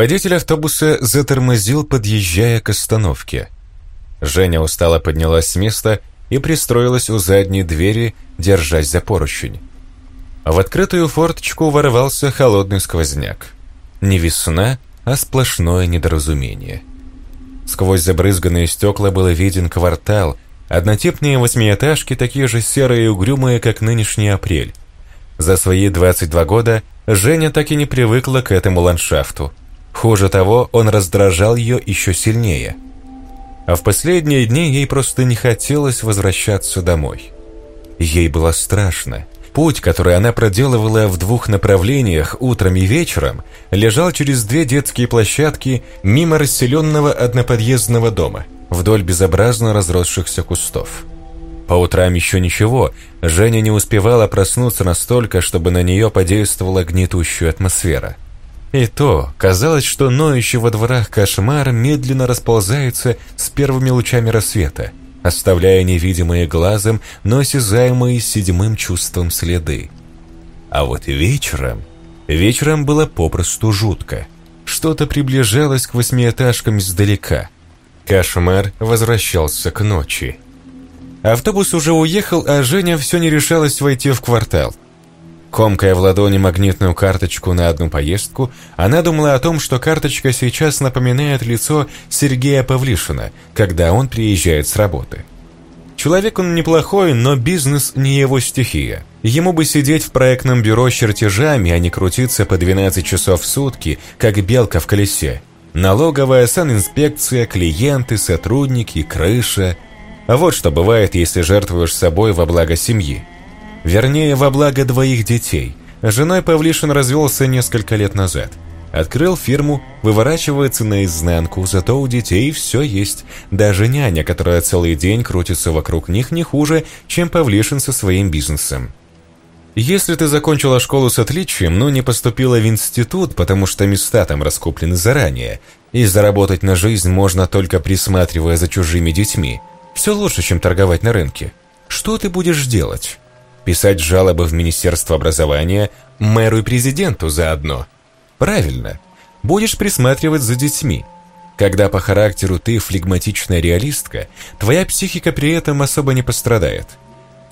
Водитель автобуса затормозил, подъезжая к остановке. Женя устало поднялась с места и пристроилась у задней двери, держась за поручень. В открытую форточку ворвался холодный сквозняк. Не весна, а сплошное недоразумение. Сквозь забрызганные стекла было виден квартал, однотипные восьмиэтажки, такие же серые и угрюмые, как нынешний апрель. За свои 22 года Женя так и не привыкла к этому ландшафту. Хуже того, он раздражал ее еще сильнее. А в последние дни ей просто не хотелось возвращаться домой. Ей было страшно. Путь, который она проделывала в двух направлениях, утром и вечером, лежал через две детские площадки мимо расселенного одноподъездного дома, вдоль безобразно разросшихся кустов. По утрам еще ничего, Женя не успевала проснуться настолько, чтобы на нее подействовала гнетущая атмосфера – и то, казалось, что ноющий во дворах кошмар медленно расползается с первыми лучами рассвета, оставляя невидимые глазом, но осязаемые седьмым чувством следы. А вот вечером... Вечером было попросту жутко. Что-то приближалось к восьмиэтажкам издалека. Кошмар возвращался к ночи. Автобус уже уехал, а Женя все не решалась войти в квартал. Комкая в ладони магнитную карточку на одну поездку, она думала о том, что карточка сейчас напоминает лицо Сергея Павлишина, когда он приезжает с работы. Человек он неплохой, но бизнес не его стихия. Ему бы сидеть в проектном бюро с чертежами, а не крутиться по 12 часов в сутки, как белка в колесе. Налоговая, санинспекция, клиенты, сотрудники, крыша. А вот что бывает, если жертвуешь собой во благо семьи. Вернее, во благо двоих детей. Женой Павлишин развелся несколько лет назад. Открыл фирму, выворачивается наизнанку, зато у детей все есть. Даже няня, которая целый день крутится вокруг них, не хуже, чем Павлишин со своим бизнесом. Если ты закончила школу с отличием, но не поступила в институт, потому что места там раскуплены заранее, и заработать на жизнь можно только присматривая за чужими детьми, все лучше, чем торговать на рынке. Что ты будешь делать? Писать жалобы в Министерство образования, мэру и президенту заодно. Правильно. Будешь присматривать за детьми. Когда по характеру ты флегматичная реалистка, твоя психика при этом особо не пострадает.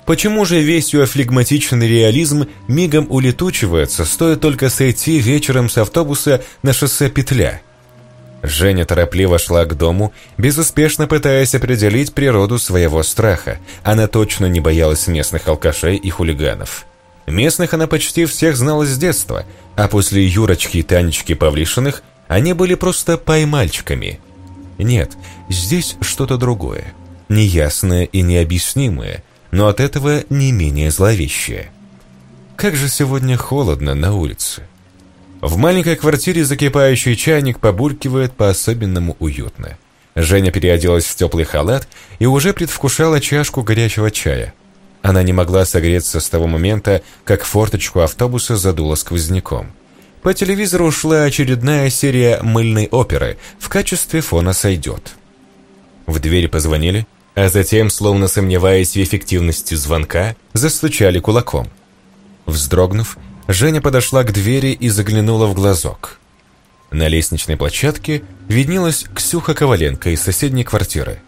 Почему же весь ее флегматичный реализм мигом улетучивается, стоит только сойти вечером с автобуса на шоссе Петля – Женя торопливо шла к дому, безуспешно пытаясь определить природу своего страха. Она точно не боялась местных алкашей и хулиганов. Местных она почти всех знала с детства, а после Юрочки и Танечки Павлишиных они были просто поймальчиками. Нет, здесь что-то другое. Неясное и необъяснимое, но от этого не менее зловещее. Как же сегодня холодно на улице. В маленькой квартире закипающий чайник побуркивает по-особенному уютно. Женя переоделась в теплый халат и уже предвкушала чашку горячего чая. Она не могла согреться с того момента, как форточку автобуса задуло сквозняком. По телевизору шла очередная серия мыльной оперы, в качестве фона сойдет. В дверь позвонили, а затем, словно сомневаясь в эффективности звонка, застучали кулаком. Вздрогнув, Женя подошла к двери и заглянула в глазок. На лестничной площадке виднелась Ксюха Коваленко из соседней квартиры.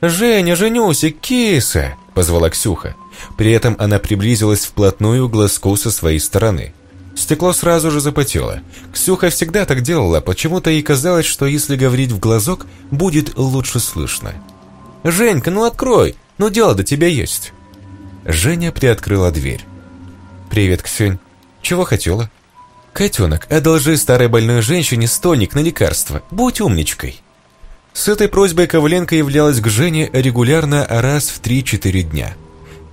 «Женя, Женюсик, киса!» – позвала Ксюха. При этом она приблизилась вплотную к глазку со своей стороны. Стекло сразу же запотело. Ксюха всегда так делала, почему-то ей казалось, что если говорить в глазок, будет лучше слышно. «Женька, ну открой! Ну дело до тебя есть!» Женя приоткрыла дверь. «Привет, Ксюнь. Чего хотела? Котенок, одолжи старой больной женщине стольник на лекарство. Будь умничкой. С этой просьбой Коваленко являлась к Жене регулярно раз в 3-4 дня.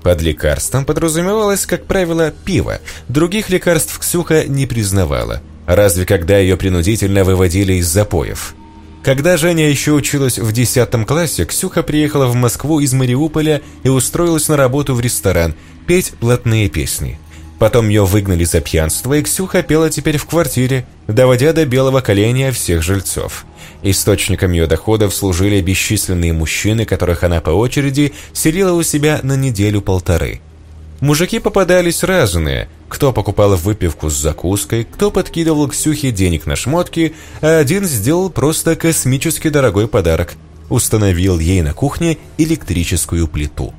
Под лекарством подразумевалось, как правило, пиво. Других лекарств Ксюха не признавала. Разве когда ее принудительно выводили из запоев. Когда Женя еще училась в 10 классе, Ксюха приехала в Москву из Мариуполя и устроилась на работу в ресторан петь платные песни. Потом ее выгнали за пьянство, и Ксюха пела теперь в квартире, доводя до белого коленя всех жильцов. Источником ее доходов служили бесчисленные мужчины, которых она по очереди селила у себя на неделю-полторы. Мужики попадались разные, Кто покупал выпивку с закуской, кто подкидывал Ксюхе денег на шмотки, а один сделал просто космически дорогой подарок – установил ей на кухне электрическую плиту.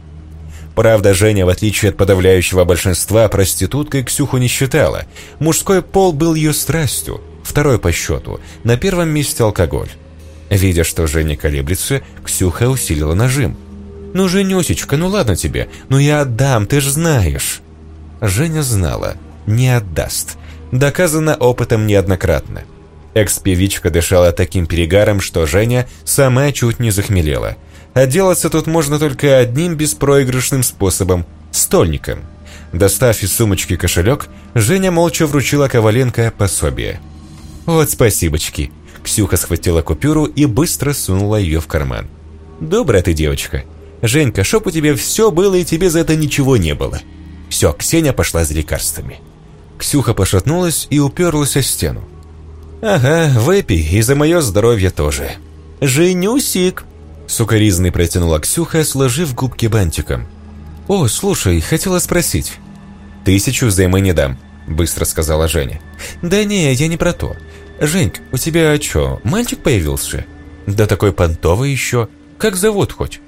Правда, Женя, в отличие от подавляющего большинства, проституткой Ксюху не считала. Мужской пол был ее страстью, второй по счету, на первом месте алкоголь. Видя, что Женя колеблется, Ксюха усилила нажим. «Ну, Женюсечка, ну ладно тебе, ну я отдам, ты ж знаешь». Женя знала, не отдаст. Доказано опытом неоднократно. Экс-певичка дышала таким перегаром, что Женя сама чуть не захмелела. Отделаться тут можно только одним беспроигрышным способом – стольником. Достав из сумочки кошелек, Женя молча вручила Коваленко пособие. «Вот спасибочки». Ксюха схватила купюру и быстро сунула ее в карман. «Добрая ты девочка. Женька, чтоб у тебя все было и тебе за это ничего не было». Все, Ксения пошла за лекарствами. Ксюха пошатнулась и уперлась о стену. «Ага, выпей, и за мое здоровье тоже». «Женюсик!» Сукаризный протянула Ксюха, сложив губки бантиком. «О, слушай, хотела спросить». «Тысячу взаймы не дам», — быстро сказала Женя. «Да не, я не про то. Женьк, у тебя что, мальчик появился?» «Да такой понтовый еще. Как зовут хоть?»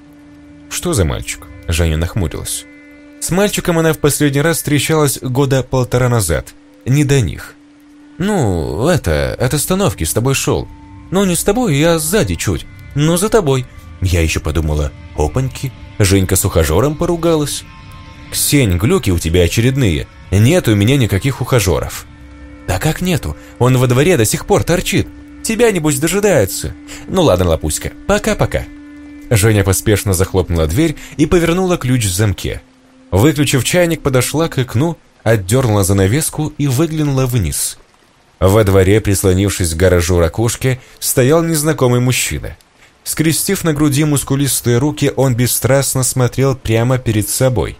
«Что за мальчик?» Женя нахмурилась. С мальчиком она в последний раз встречалась года полтора назад. Не до них. «Ну, это, от остановки с тобой шел. Ну, не с тобой, я сзади чуть. Но за тобой. Я еще подумала, опаньки, Женька с ухажером поругалась. «Ксень, глюки у тебя очередные. Нет у меня никаких ухажеров». «Да как нету? Он во дворе до сих пор торчит. Тебя, небось, дожидается. Ну ладно, Лапуська, пока-пока». Женя поспешно захлопнула дверь и повернула ключ в замке. Выключив чайник, подошла к окну, отдернула занавеску и выглянула вниз. Во дворе, прислонившись к гаражу ракушки, стоял незнакомый мужчина. Скрестив на груди мускулистые руки, он бесстрастно смотрел прямо перед собой.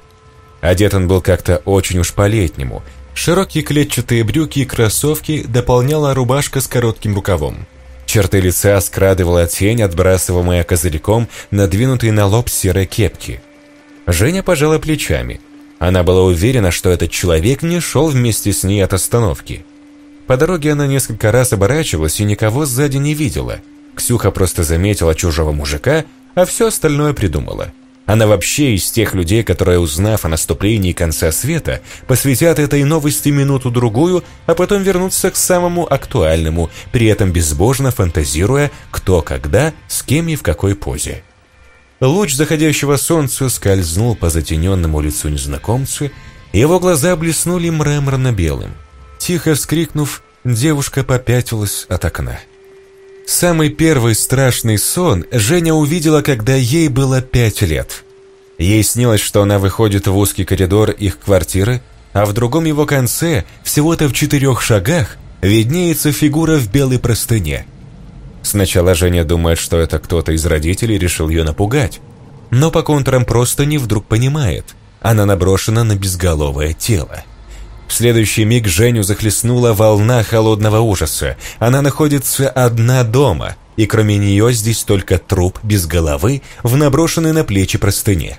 Одет он был как-то очень уж по-летнему. Широкие клетчатые брюки и кроссовки дополняла рубашка с коротким рукавом. Черты лица скрадывала тень, отбрасываемая козырьком, надвинутой на лоб серой кепки. Женя пожала плечами. Она была уверена, что этот человек не шел вместе с ней от остановки. По дороге она несколько раз оборачивалась и никого сзади не видела – Ксюха просто заметила чужого мужика, а все остальное придумала. Она вообще из тех людей, которые, узнав о наступлении конца света, посвятят этой новости минуту-другую, а потом вернутся к самому актуальному, при этом безбожно фантазируя, кто когда, с кем и в какой позе. Луч заходящего солнца скользнул по затененному лицу незнакомца, его глаза блеснули мраморно-белым. Тихо вскрикнув, девушка попятилась от окна. Самый первый страшный сон Женя увидела, когда ей было пять лет. Ей снилось, что она выходит в узкий коридор их квартиры, а в другом его конце, всего-то в четырех шагах, виднеется фигура в белой простыне. Сначала Женя думает, что это кто-то из родителей решил ее напугать, но по контурам просто не вдруг понимает, она наброшена на безголовое тело. В следующий миг Женю захлестнула волна холодного ужаса. Она находится одна дома, и кроме нее здесь только труп без головы в наброшенной на плечи простыне.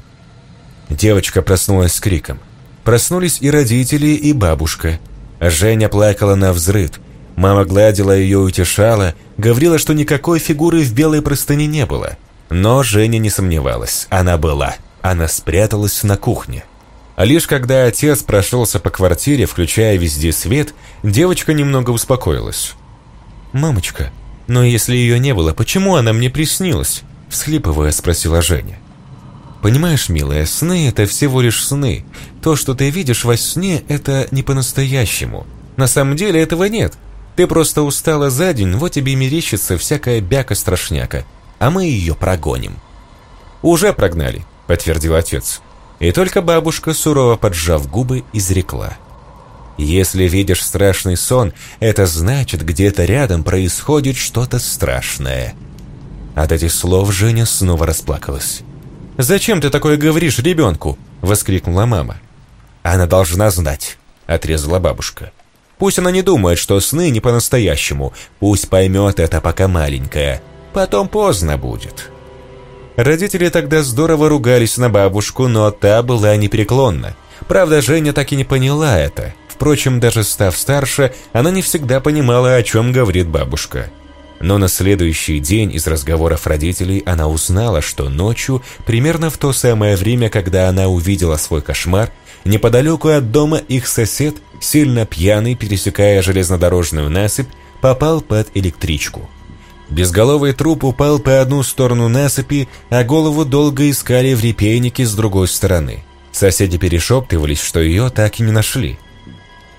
Девочка проснулась с криком. Проснулись и родители, и бабушка. Женя плакала на взрыв. Мама гладила ее утешала, говорила, что никакой фигуры в белой простыне не было. Но Женя не сомневалась, она была. Она спряталась на кухне. А лишь когда отец прошелся по квартире, включая везде свет, девочка немного успокоилась. «Мамочка, но если ее не было, почему она мне приснилась?» Всхлипывая, спросила Женя. «Понимаешь, милая, сны — это всего лишь сны. То, что ты видишь во сне, это не по-настоящему. На самом деле этого нет. Ты просто устала за день, вот тебе мерещится всякая бяка-страшняка, а мы ее прогоним». «Уже прогнали», — подтвердил отец. И только бабушка, сурово поджав губы, изрекла. «Если видишь страшный сон, это значит, где-то рядом происходит что-то страшное». От этих слов Женя снова расплакалась. «Зачем ты такое говоришь ребенку?» – воскликнула мама. «Она должна знать», – отрезала бабушка. «Пусть она не думает, что сны не по-настоящему. Пусть поймет это, пока маленькая. Потом поздно будет». Родители тогда здорово ругались на бабушку, но та была непреклонна. Правда, Женя так и не поняла это. Впрочем, даже став старше, она не всегда понимала, о чем говорит бабушка. Но на следующий день из разговоров родителей она узнала, что ночью, примерно в то самое время, когда она увидела свой кошмар, неподалеку от дома их сосед, сильно пьяный, пересекая железнодорожную насыпь, попал под электричку. Безголовый труп упал по одну сторону насыпи, а голову долго искали в репейнике с другой стороны. Соседи перешептывались, что ее так и не нашли.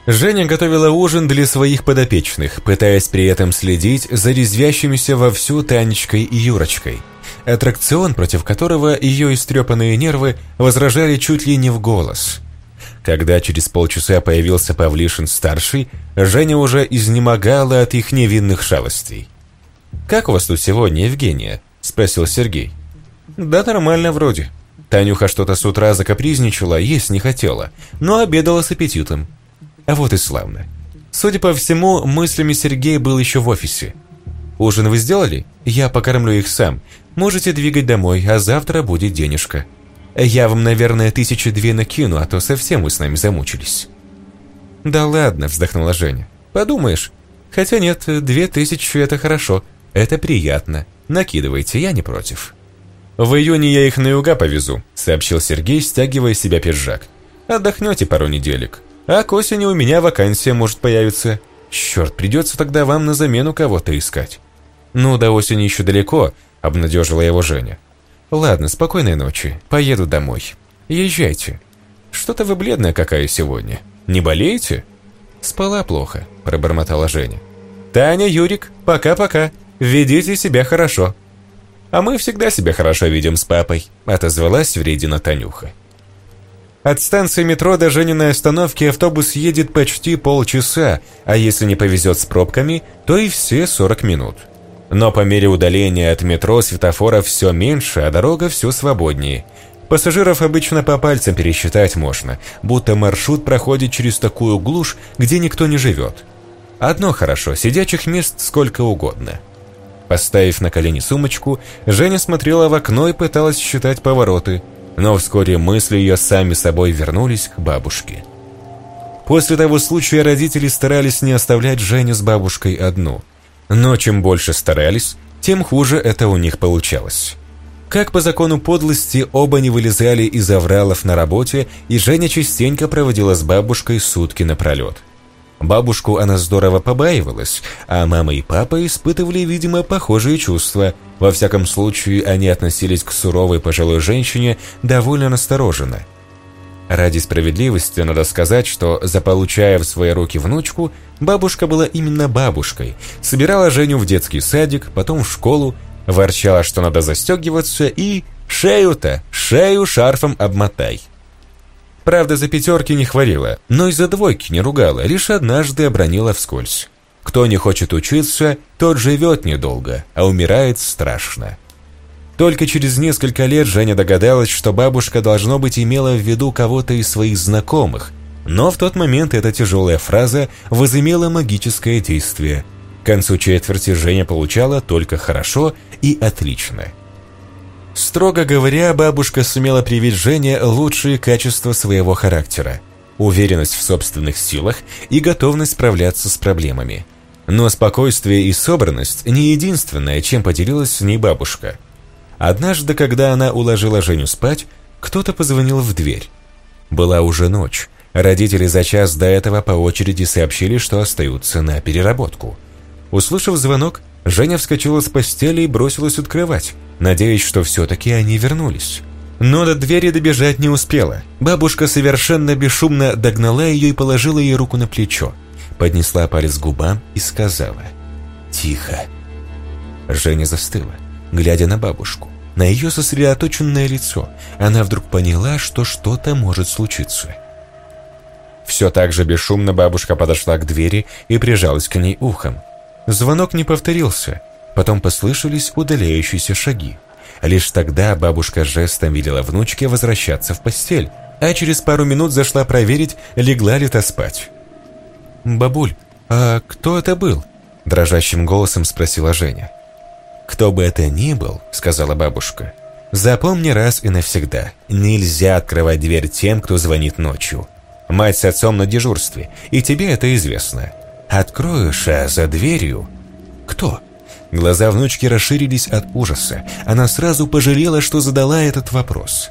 Женя готовила ужин для своих подопечных, пытаясь при этом следить за резвящимися вовсю Танечкой и Юрочкой. Аттракцион, против которого ее истрепанные нервы возражали чуть ли не в голос. Когда через полчаса появился Павлишин-старший, Женя уже изнемогала от их невинных шалостей. «Как у вас тут сегодня, Евгения?» – спросил Сергей. «Да нормально вроде. Танюха что-то с утра закапризничала, есть не хотела, но обедала с аппетитом. А вот и славно. Судя по всему, мыслями Сергей был еще в офисе. «Ужин вы сделали? Я покормлю их сам. Можете двигать домой, а завтра будет денежка. Я вам, наверное, тысячи две накину, а то совсем вы с нами замучились». «Да ладно», — вздохнула Женя. «Подумаешь. Хотя нет, две тысячи — это хорошо. Это приятно. Накидывайте, я не против». «В июне я их на юга повезу», — сообщил Сергей, стягивая себя пиджак. «Отдохнете пару неделек. А к осени у меня вакансия может появиться. Черт, придется тогда вам на замену кого-то искать. Ну, до осени еще далеко, обнадежила его Женя. Ладно, спокойной ночи, поеду домой. Езжайте. Что-то вы бледная какая сегодня. Не болеете? Спала плохо, пробормотала Женя. Таня, Юрик, пока-пока. Ведите себя хорошо. А мы всегда себя хорошо видим с папой, отозвалась вредина Танюха. От станции метро до Жениной остановки автобус едет почти полчаса, а если не повезет с пробками, то и все 40 минут. Но по мере удаления от метро светофоров все меньше, а дорога все свободнее. Пассажиров обычно по пальцам пересчитать можно, будто маршрут проходит через такую глушь, где никто не живет. Одно хорошо, сидячих мест сколько угодно. Поставив на колени сумочку, Женя смотрела в окно и пыталась считать повороты – но вскоре мысли ее сами собой вернулись к бабушке. После того случая родители старались не оставлять Женю с бабушкой одну. Но чем больше старались, тем хуже это у них получалось. Как по закону подлости, оба не вылезали из авралов на работе, и Женя частенько проводила с бабушкой сутки напролет. Бабушку она здорово побаивалась, а мама и папа испытывали, видимо, похожие чувства. Во всяком случае, они относились к суровой пожилой женщине довольно настороженно. Ради справедливости надо сказать, что, заполучая в свои руки внучку, бабушка была именно бабушкой, собирала Женю в детский садик, потом в школу, ворчала, что надо застегиваться и «шею-то, шею шарфом обмотай». Правда, за пятерки не хвалила, но и за двойки не ругала, лишь однажды обронила вскользь. Кто не хочет учиться, тот живет недолго, а умирает страшно. Только через несколько лет Женя догадалась, что бабушка, должно быть, имела в виду кого-то из своих знакомых, но в тот момент эта тяжелая фраза возымела магическое действие. К концу четверти Женя получала только хорошо и отлично – Строго говоря, бабушка сумела привить Жене лучшие качества своего характера. Уверенность в собственных силах и готовность справляться с проблемами. Но спокойствие и собранность не единственное, чем поделилась с ней бабушка. Однажды, когда она уложила Женю спать, кто-то позвонил в дверь. Была уже ночь. Родители за час до этого по очереди сообщили, что остаются на переработку. Услышав звонок, Женя вскочила с постели и бросилась открывать надеясь, что все-таки они вернулись. Но до двери добежать не успела. Бабушка совершенно бесшумно догнала ее и положила ей руку на плечо. Поднесла палец к губам и сказала «Тихо». Женя застыла, глядя на бабушку. На ее сосредоточенное лицо она вдруг поняла, что что-то может случиться. Все так же бесшумно бабушка подошла к двери и прижалась к ней ухом. Звонок не повторился, Потом послышались удаляющиеся шаги. Лишь тогда бабушка жестом велела внучке возвращаться в постель, а через пару минут зашла проверить, легла ли та спать. «Бабуль, а кто это был?» – дрожащим голосом спросила Женя. «Кто бы это ни был», – сказала бабушка, – «запомни раз и навсегда, нельзя открывать дверь тем, кто звонит ночью. Мать с отцом на дежурстве, и тебе это известно. Откроешь, а за дверью... Кто? Глаза внучки расширились от ужаса. Она сразу пожалела, что задала этот вопрос.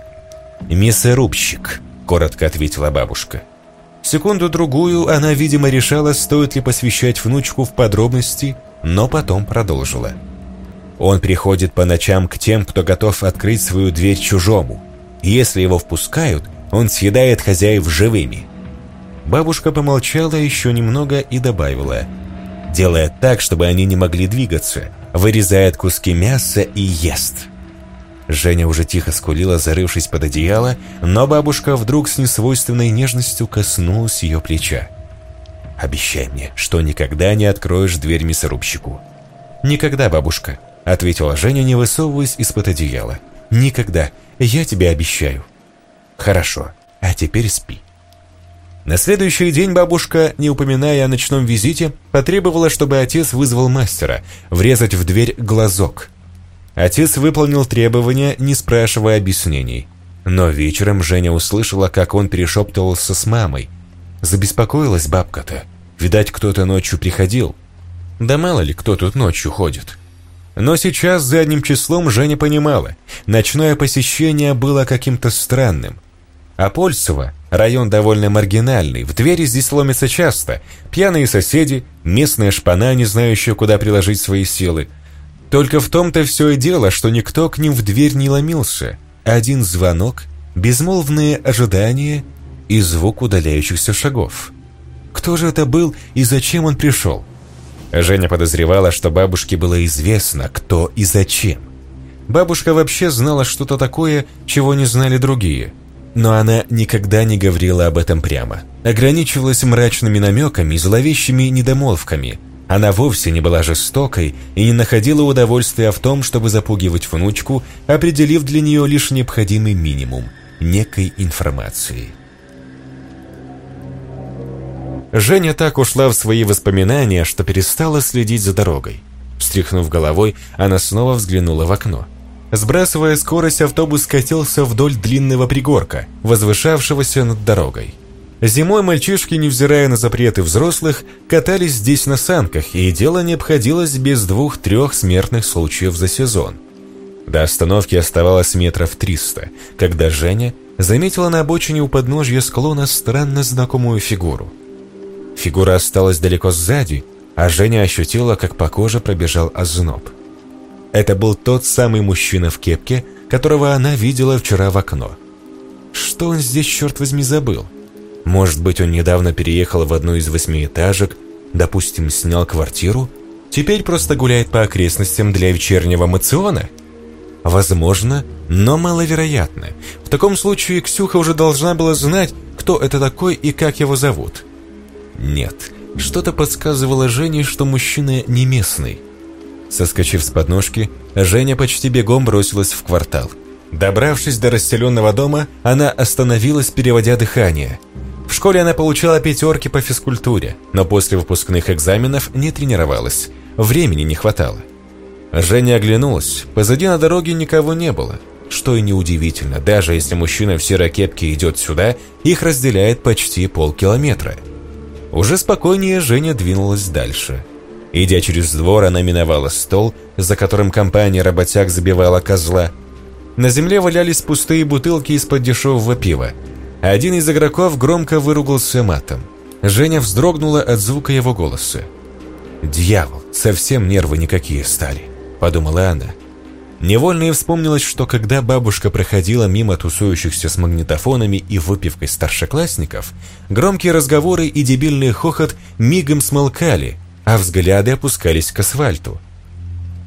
«Мясорубщик», — коротко ответила бабушка. Секунду-другую она, видимо, решала, стоит ли посвящать внучку в подробности, но потом продолжила. Он приходит по ночам к тем, кто готов открыть свою дверь чужому. Если его впускают, он съедает хозяев живыми. Бабушка помолчала еще немного и добавила. Делает так, чтобы они не могли двигаться, вырезает куски мяса и ест. Женя уже тихо скулила, зарывшись под одеяло, но бабушка вдруг с несвойственной нежностью коснулась ее плеча. «Обещай мне, что никогда не откроешь дверь мясорубщику». «Никогда, бабушка», — ответила Женя, не высовываясь из-под одеяла. «Никогда. Я тебе обещаю». «Хорошо. А теперь спи». На следующий день бабушка, не упоминая о ночном визите, потребовала, чтобы отец вызвал мастера, врезать в дверь глазок. Отец выполнил требования, не спрашивая объяснений. Но вечером Женя услышала, как он перешептывался с мамой. Забеспокоилась бабка-то. Видать, кто-то ночью приходил. Да мало ли, кто тут ночью ходит. Но сейчас задним числом Женя понимала, ночное посещение было каким-то странным. А Польцево, район довольно маргинальный, в двери здесь ломятся часто, пьяные соседи, местная шпана, не знающая, куда приложить свои силы – только в том-то все и дело, что никто к ним в дверь не ломился. Один звонок, безмолвные ожидания и звук удаляющихся шагов. Кто же это был и зачем он пришел? Женя подозревала, что бабушке было известно, кто и зачем. Бабушка вообще знала что-то такое, чего не знали другие. Но она никогда не говорила об этом прямо. Ограничивалась мрачными намеками и зловещими недомолвками – она вовсе не была жестокой и не находила удовольствия в том, чтобы запугивать внучку, определив для нее лишь необходимый минимум некой информации. Женя так ушла в свои воспоминания, что перестала следить за дорогой. Встряхнув головой, она снова взглянула в окно. Сбрасывая скорость, автобус катился вдоль длинного пригорка, возвышавшегося над дорогой. Зимой мальчишки, невзирая на запреты взрослых, катались здесь на санках, и дело не обходилось без двух-трех смертных случаев за сезон. До остановки оставалось метров триста, когда Женя заметила на обочине у подножья склона странно знакомую фигуру. Фигура осталась далеко сзади, а Женя ощутила, как по коже пробежал озноб. Это был тот самый мужчина в кепке, которого она видела вчера в окно. Что он здесь, черт возьми, забыл? Может быть, он недавно переехал в одну из восьмиэтажек, допустим, снял квартиру, теперь просто гуляет по окрестностям для вечернего мациона? Возможно, но маловероятно. В таком случае Ксюха уже должна была знать, кто это такой и как его зовут. Нет, что-то подсказывало Жене, что мужчина не местный. Соскочив с подножки, Женя почти бегом бросилась в квартал. Добравшись до расселенного дома, она остановилась, переводя дыхание – в школе она получала пятерки по физкультуре, но после выпускных экзаменов не тренировалась. Времени не хватало. Женя оглянулась. Позади на дороге никого не было. Что и неудивительно, даже если мужчина в серой кепке идет сюда, их разделяет почти полкилометра. Уже спокойнее Женя двинулась дальше. Идя через двор, она миновала стол, за которым компания работяг забивала козла. На земле валялись пустые бутылки из-под дешевого пива. Один из игроков громко выругался матом. Женя вздрогнула от звука его голоса. «Дьявол, совсем нервы никакие стали», — подумала она. Невольно и вспомнилось, что когда бабушка проходила мимо тусующихся с магнитофонами и выпивкой старшеклассников, громкие разговоры и дебильный хохот мигом смолкали, а взгляды опускались к асфальту.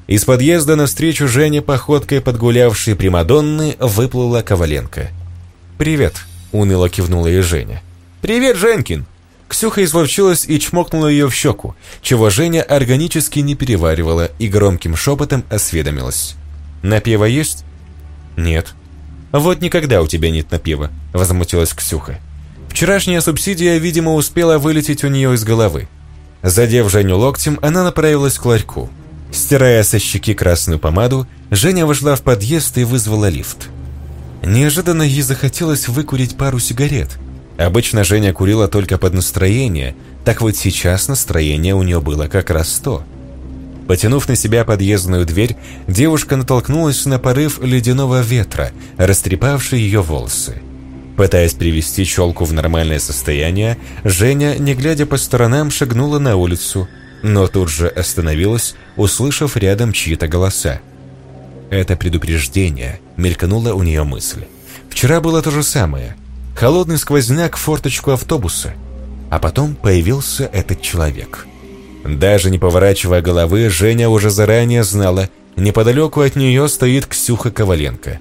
Из подъезда навстречу Жене походкой подгулявшей Примадонны выплыла Коваленко. «Привет», Уныло кивнула ей Женя. «Привет, Женькин!» Ксюха изловчилась и чмокнула ее в щеку, чего Женя органически не переваривала и громким шепотом осведомилась. «Напева есть?» «Нет». «Вот никогда у тебя нет напева», — возмутилась Ксюха. Вчерашняя субсидия, видимо, успела вылететь у нее из головы. Задев Женю локтем, она направилась к ларьку. Стирая со щеки красную помаду, Женя вошла в подъезд и вызвала лифт. Неожиданно ей захотелось выкурить пару сигарет. Обычно Женя курила только под настроение, так вот сейчас настроение у нее было как раз то. Потянув на себя подъездную дверь, девушка натолкнулась на порыв ледяного ветра, растрепавший ее волосы. Пытаясь привести челку в нормальное состояние, Женя, не глядя по сторонам, шагнула на улицу, но тут же остановилась, услышав рядом чьи-то голоса. Это предупреждение, мелькнула у нее мысль. Вчера было то же самое. Холодный сквозняк в форточку автобуса. А потом появился этот человек. Даже не поворачивая головы, Женя уже заранее знала, неподалеку от нее стоит Ксюха Коваленко.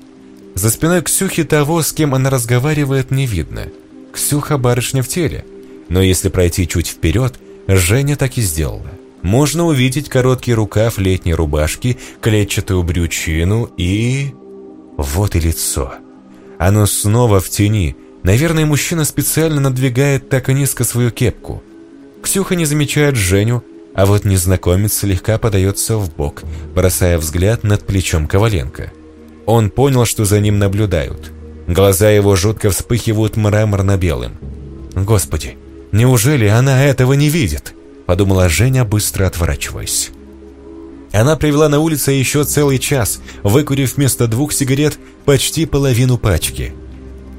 За спиной Ксюхи того, с кем она разговаривает, не видно. Ксюха барышня в теле. Но если пройти чуть вперед, Женя так и сделала. Можно увидеть короткий рукав летней рубашки, клетчатую брючину и... Вот и лицо. Оно снова в тени. Наверное, мужчина специально надвигает так низко свою кепку. Ксюха не замечает Женю, а вот незнакомец слегка подается в бок, бросая взгляд над плечом Коваленко. Он понял, что за ним наблюдают. Глаза его жутко вспыхивают мраморно-белым. «Господи, неужели она этого не видит?» Подумала Женя, быстро отворачиваясь. Она провела на улице еще целый час, выкурив вместо двух сигарет почти половину пачки.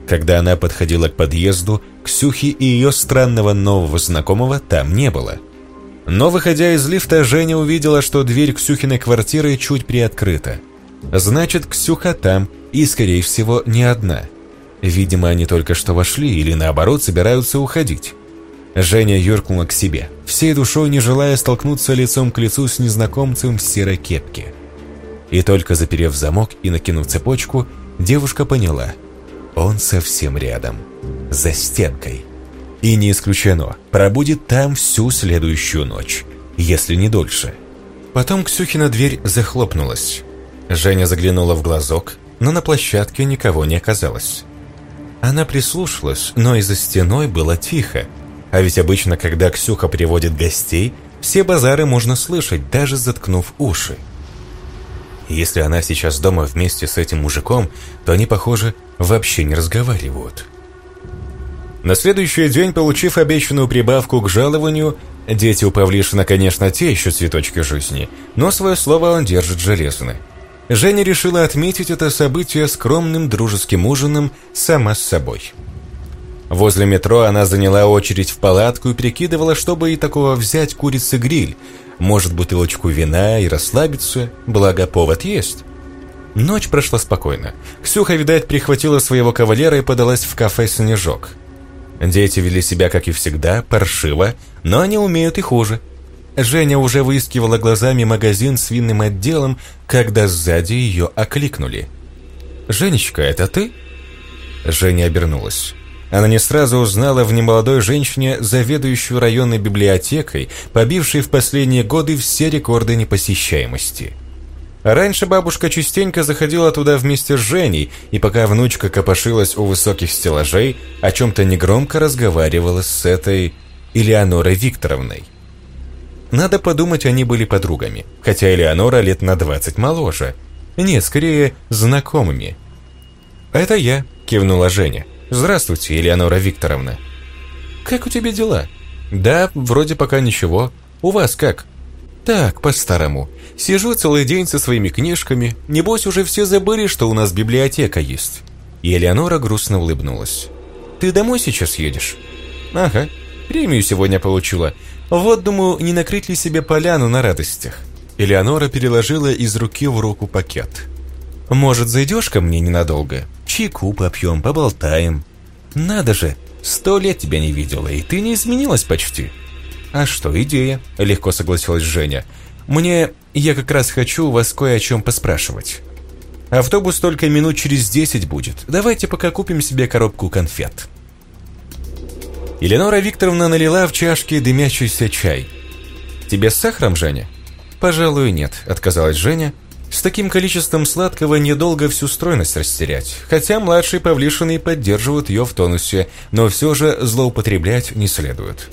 Когда она подходила к подъезду, Ксюхи и ее странного нового знакомого там не было. Но, выходя из лифта, Женя увидела, что дверь Ксюхиной квартиры чуть приоткрыта. Значит, Ксюха там и, скорее всего, не одна. Видимо, они только что вошли или, наоборот, собираются уходить. Женя юркнула к себе, всей душой не желая столкнуться лицом к лицу с незнакомцем в серой кепке. И только заперев замок и накинув цепочку, девушка поняла – он совсем рядом, за стенкой. И не исключено, пробудет там всю следующую ночь, если не дольше. Потом Ксюхина дверь захлопнулась. Женя заглянула в глазок, но на площадке никого не оказалось. Она прислушалась, но и за стеной было тихо, а ведь обычно, когда Ксюха приводит гостей, все базары можно слышать, даже заткнув уши. Если она сейчас дома вместе с этим мужиком, то они, похоже, вообще не разговаривают. На следующий день, получив обещанную прибавку к жалованию, дети у Павлишина, конечно, те еще цветочки жизни, но свое слово он держит железно. Женя решила отметить это событие скромным дружеским ужином сама с собой. Возле метро она заняла очередь в палатку и прикидывала, чтобы и такого взять курицы-гриль, может, бутылочку вина и расслабиться, благо повод есть. Ночь прошла спокойно. Ксюха, видать, прихватила своего кавалера и подалась в кафе «Снежок». Дети вели себя, как и всегда, паршиво, но они умеют и хуже. Женя уже выискивала глазами магазин с винным отделом, когда сзади ее окликнули. «Женечка, это ты?» Женя обернулась. Она не сразу узнала в немолодой женщине заведующую районной библиотекой, побившей в последние годы все рекорды непосещаемости. Раньше бабушка частенько заходила туда вместе с Женей, и пока внучка копошилась у высоких стеллажей, о чем-то негромко разговаривала с этой Элеонорой Викторовной. Надо подумать, они были подругами, хотя Элеонора лет на 20 моложе. Нет, скорее, знакомыми. «Это я», — кивнула Женя. «Здравствуйте, Элеонора Викторовна». «Как у тебя дела?» «Да, вроде пока ничего. У вас как?» «Так, по-старому. Сижу целый день со своими книжками. Небось, уже все забыли, что у нас библиотека есть». И Элеонора грустно улыбнулась. «Ты домой сейчас едешь?» «Ага. Премию сегодня получила. Вот, думаю, не накрыть ли себе поляну на радостях?» Элеонора переложила из руки в руку пакет. «Может, зайдешь ко мне ненадолго? Чайку попьем, поболтаем. Надо же, сто лет тебя не видела, и ты не изменилась почти. А что, идея, легко согласилась Женя. Мне, я как раз хочу вас кое о чем поспрашивать. Автобус только минут через десять будет. Давайте пока купим себе коробку конфет. Еленора Викторовна налила в чашки дымящийся чай. «Тебе с сахаром, Женя?» «Пожалуй, нет», — отказалась Женя, с таким количеством сладкого недолго всю стройность растерять, хотя младшие Павлишины поддерживают ее в тонусе, но все же злоупотреблять не следует.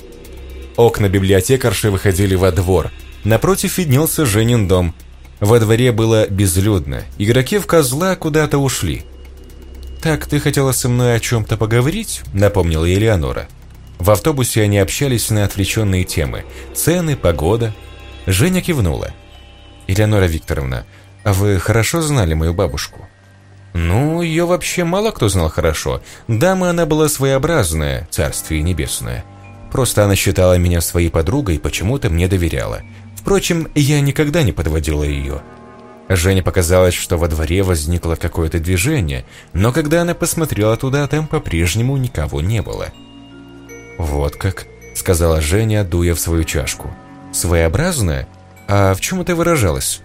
Окна библиотекарши выходили во двор. Напротив виднелся Женин дом. Во дворе было безлюдно. Игроки в козла куда-то ушли. «Так, ты хотела со мной о чем-то поговорить?» – напомнила Элеонора. В автобусе они общались на отвлеченные темы – цены, погода. Женя кивнула. «Элеонора Викторовна, а вы хорошо знали мою бабушку?» «Ну, ее вообще мало кто знал хорошо. Дама она была своеобразная, царствие небесное. Просто она считала меня своей подругой и почему-то мне доверяла. Впрочем, я никогда не подводила ее». Жене показалось, что во дворе возникло какое-то движение, но когда она посмотрела туда, там по-прежнему никого не было. «Вот как», — сказала Женя, дуя в свою чашку. «Своеобразная? А в чем это выражалось?»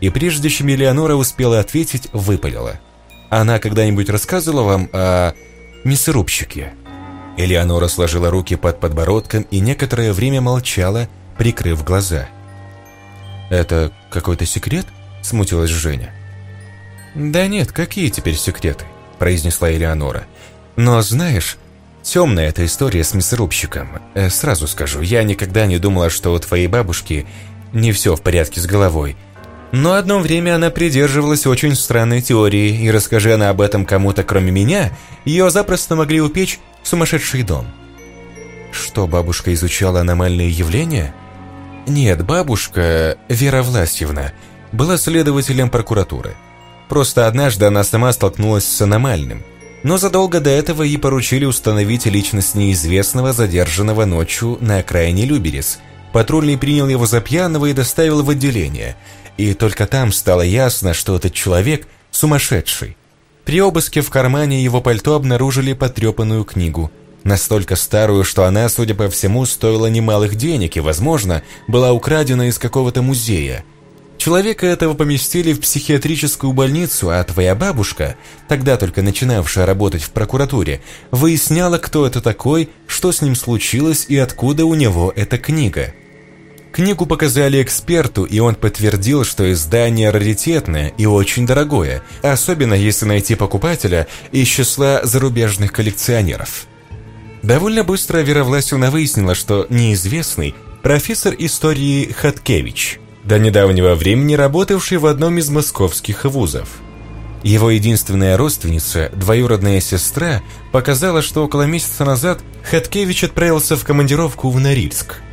И прежде чем Элеонора успела ответить, выпалила. «Она когда-нибудь рассказывала вам о мясорубщике?» Элеонора сложила руки под подбородком и некоторое время молчала, прикрыв глаза. «Это какой-то секрет?» – смутилась Женя. «Да нет, какие теперь секреты?» – произнесла Элеонора. «Но знаешь, темная эта история с мясорубщиком. Э, сразу скажу, я никогда не думала, что у твоей бабушки не все в порядке с головой. Но одно время она придерживалась очень странной теории, и расскажи она об этом кому-то кроме меня, ее запросто могли упечь в сумасшедший дом. Что, бабушка изучала аномальные явления? Нет, бабушка, Вера Власьевна, была следователем прокуратуры. Просто однажды она сама столкнулась с аномальным. Но задолго до этого ей поручили установить личность неизвестного, задержанного ночью на окраине Люберец. Патрульный принял его за пьяного и доставил в отделение – и только там стало ясно, что этот человек сумасшедший. При обыске в кармане его пальто обнаружили потрепанную книгу, настолько старую, что она, судя по всему, стоила немалых денег и, возможно, была украдена из какого-то музея. Человека этого поместили в психиатрическую больницу, а твоя бабушка, тогда только начинавшая работать в прокуратуре, выясняла, кто это такой, что с ним случилось и откуда у него эта книга. Книгу показали эксперту, и он подтвердил, что издание раритетное и очень дорогое, особенно если найти покупателя из числа зарубежных коллекционеров. Довольно быстро Вера Власевна выяснила, что неизвестный профессор истории Хаткевич, до недавнего времени работавший в одном из московских вузов. Его единственная родственница, двоюродная сестра, показала, что около месяца назад Хаткевич отправился в командировку в Норильск –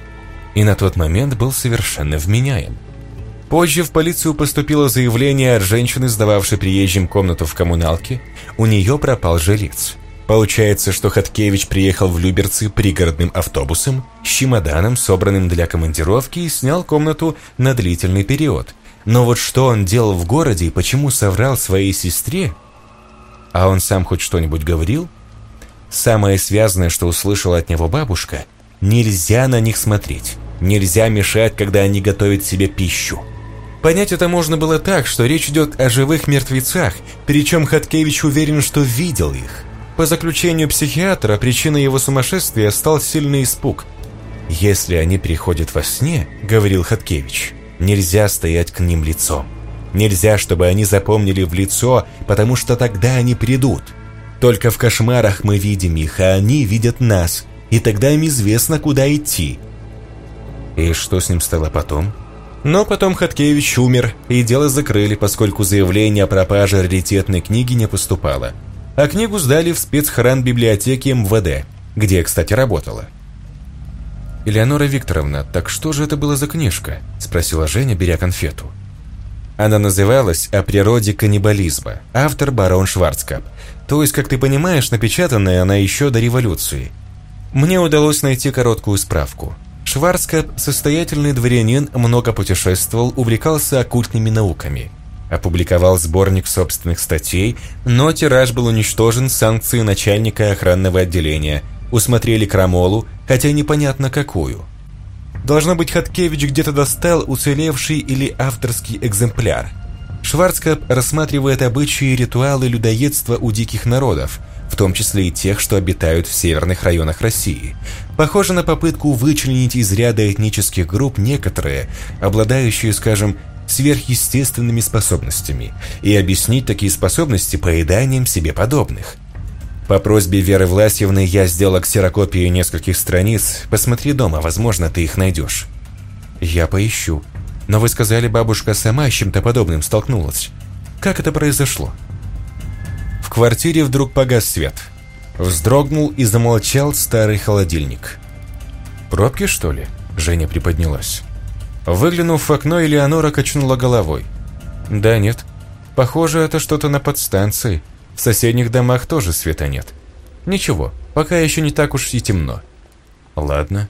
и на тот момент был совершенно вменяем. Позже в полицию поступило заявление от женщины, сдававшей приезжим комнату в коммуналке. У нее пропал жилец. Получается, что Хаткевич приехал в Люберцы пригородным автобусом с чемоданом, собранным для командировки, и снял комнату на длительный период. Но вот что он делал в городе и почему соврал своей сестре? А он сам хоть что-нибудь говорил? Самое связанное, что услышала от него бабушка – Нельзя на них смотреть. Нельзя мешать, когда они готовят себе пищу. Понять это можно было так, что речь идет о живых мертвецах, причем Хаткевич уверен, что видел их. По заключению психиатра, причиной его сумасшествия стал сильный испуг. «Если они приходят во сне», — говорил Хаткевич, — «нельзя стоять к ним лицом. Нельзя, чтобы они запомнили в лицо, потому что тогда они придут. Только в кошмарах мы видим их, а они видят нас, и тогда им известно, куда идти. И что с ним стало потом? Но потом Хаткевич умер, и дело закрыли, поскольку заявление о пропаже раритетной книги не поступало. А книгу сдали в спецхран библиотеки МВД, где, кстати, работала. «Элеонора Викторовна, так что же это было за книжка?» – спросила Женя, беря конфету. Она называлась «О природе каннибализма», автор барон Шварцкап. То есть, как ты понимаешь, напечатанная она еще до революции – мне удалось найти короткую справку. Шварцкап, состоятельный дворянин, много путешествовал, увлекался оккультными науками. Опубликовал сборник собственных статей, но тираж был уничтожен санкцией начальника охранного отделения. Усмотрели крамолу, хотя непонятно какую. Должно быть, Хаткевич где-то достал уцелевший или авторский экземпляр. Шварцкап рассматривает обычаи и ритуалы людоедства у диких народов – в том числе и тех, что обитают в северных районах России. Похоже на попытку вычленить из ряда этнических групп некоторые, обладающие, скажем, сверхъестественными способностями, и объяснить такие способности поеданием себе подобных. По просьбе Веры Власьевны я сделал ксерокопию нескольких страниц. Посмотри дома, возможно, ты их найдешь. Я поищу. Но вы сказали, бабушка сама с чем-то подобным столкнулась. Как это произошло? квартире вдруг погас свет. Вздрогнул и замолчал старый холодильник. «Пробки, что ли?» Женя приподнялась. Выглянув в окно, Элеонора качнула головой. «Да нет. Похоже, это что-то на подстанции. В соседних домах тоже света нет. Ничего, пока еще не так уж и темно». «Ладно.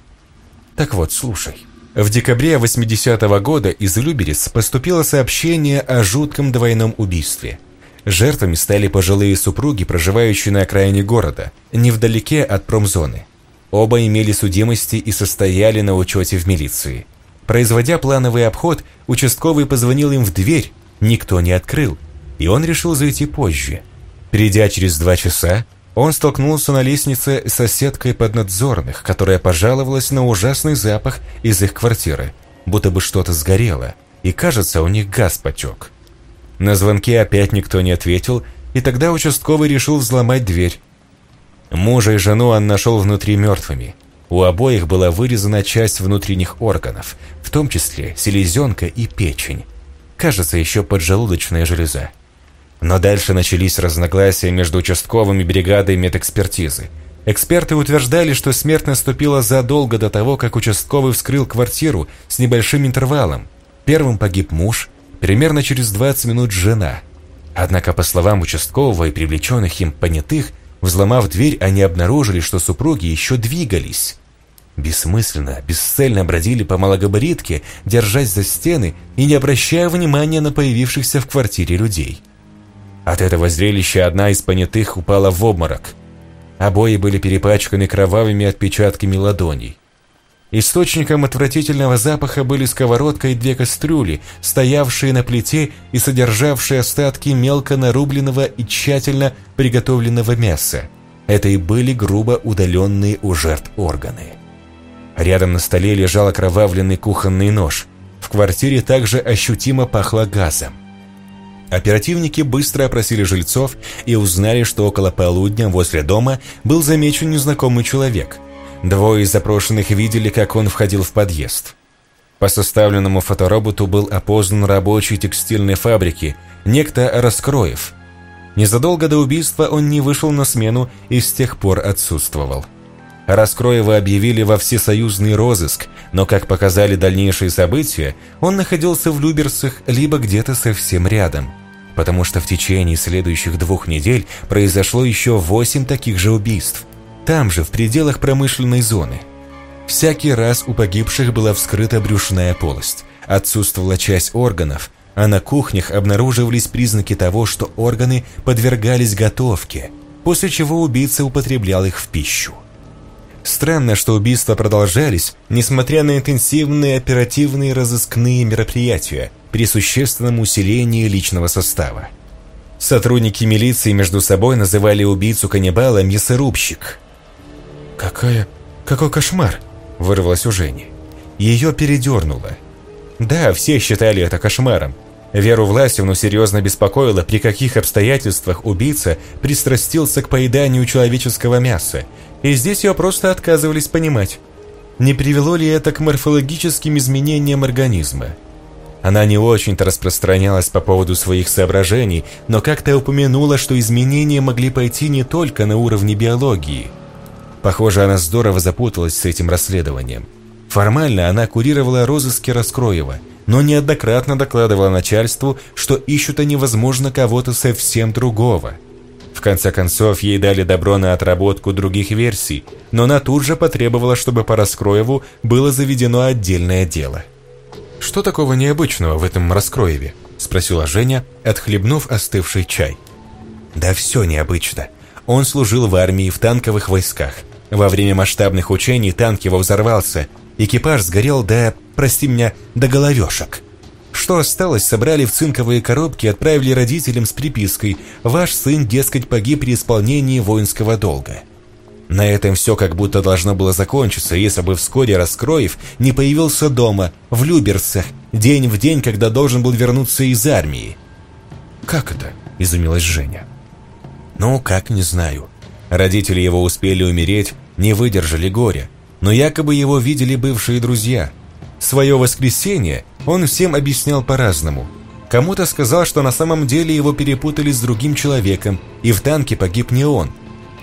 Так вот, слушай». В декабре 80-го года из Люберец поступило сообщение о жутком двойном убийстве. Жертвами стали пожилые супруги, проживающие на окраине города, невдалеке от промзоны. Оба имели судимости и состояли на учете в милиции. Производя плановый обход, участковый позвонил им в дверь, никто не открыл, и он решил зайти позже. Придя через два часа, он столкнулся на лестнице с соседкой поднадзорных, которая пожаловалась на ужасный запах из их квартиры, будто бы что-то сгорело, и, кажется, у них газ потек. На звонки опять никто не ответил, и тогда участковый решил взломать дверь. Мужа и жену он нашел внутри мертвыми. У обоих была вырезана часть внутренних органов, в том числе селезенка и печень. Кажется, еще поджелудочная железа. Но дальше начались разногласия между участковыми бригадой медэкспертизы. Эксперты утверждали, что смерть наступила задолго до того, как участковый вскрыл квартиру с небольшим интервалом. Первым погиб муж, примерно через 20 минут жена. Однако, по словам участкового и привлеченных им понятых, взломав дверь, они обнаружили, что супруги еще двигались. Бессмысленно, бесцельно бродили по малогабаритке, держась за стены и не обращая внимания на появившихся в квартире людей. От этого зрелища одна из понятых упала в обморок. Обои были перепачканы кровавыми отпечатками ладоней. Источником отвратительного запаха были сковородка и две кастрюли, стоявшие на плите и содержавшие остатки мелко нарубленного и тщательно приготовленного мяса. Это и были грубо удаленные у жертв органы. Рядом на столе лежал окровавленный кухонный нож. В квартире также ощутимо пахло газом. Оперативники быстро опросили жильцов и узнали, что около полудня возле дома был замечен незнакомый человек – Двое из запрошенных видели, как он входил в подъезд. По составленному фотороботу был опознан рабочий текстильной фабрики, некто Раскроев. Незадолго до убийства он не вышел на смену и с тех пор отсутствовал. Раскроева объявили во всесоюзный розыск, но, как показали дальнейшие события, он находился в Люберцах либо где-то совсем рядом, потому что в течение следующих двух недель произошло еще восемь таких же убийств там же, в пределах промышленной зоны. Всякий раз у погибших была вскрыта брюшная полость, отсутствовала часть органов, а на кухнях обнаруживались признаки того, что органы подвергались готовке, после чего убийца употреблял их в пищу. Странно, что убийства продолжались, несмотря на интенсивные оперативные разыскные мероприятия при существенном усилении личного состава. Сотрудники милиции между собой называли убийцу-каннибала «мясорубщик», «Какая... какой кошмар!» – вырвалось у Жени. Ее передернуло. Да, все считали это кошмаром. Веру Власевну серьезно беспокоило, при каких обстоятельствах убийца пристрастился к поеданию человеческого мяса, и здесь ее просто отказывались понимать. Не привело ли это к морфологическим изменениям организма? Она не очень-то распространялась по поводу своих соображений, но как-то упомянула, что изменения могли пойти не только на уровне биологии – Похоже, она здорово запуталась с этим расследованием. Формально она курировала розыски Раскроева, но неоднократно докладывала начальству, что ищут они, возможно, кого-то совсем другого. В конце концов, ей дали добро на отработку других версий, но она тут же потребовала, чтобы по Раскроеву было заведено отдельное дело. «Что такого необычного в этом Раскроеве?» – спросила Женя, отхлебнув остывший чай. «Да все необычно. Он служил в армии в танковых войсках. Во время масштабных учений танк его взорвался. Экипаж сгорел до, прости меня, до головешек. Что осталось, собрали в цинковые коробки и отправили родителям с припиской «Ваш сын, дескать, погиб при исполнении воинского долга». На этом все как будто должно было закончиться, если бы вскоре Раскроев не появился дома, в Люберцах, день в день, когда должен был вернуться из армии. «Как это?» – изумилась Женя. «Ну, как, не знаю. Родители его успели умереть, не выдержали горя, но якобы его видели бывшие друзья. Свое воскресенье он всем объяснял по-разному. Кому-то сказал, что на самом деле его перепутали с другим человеком, и в танке погиб не он.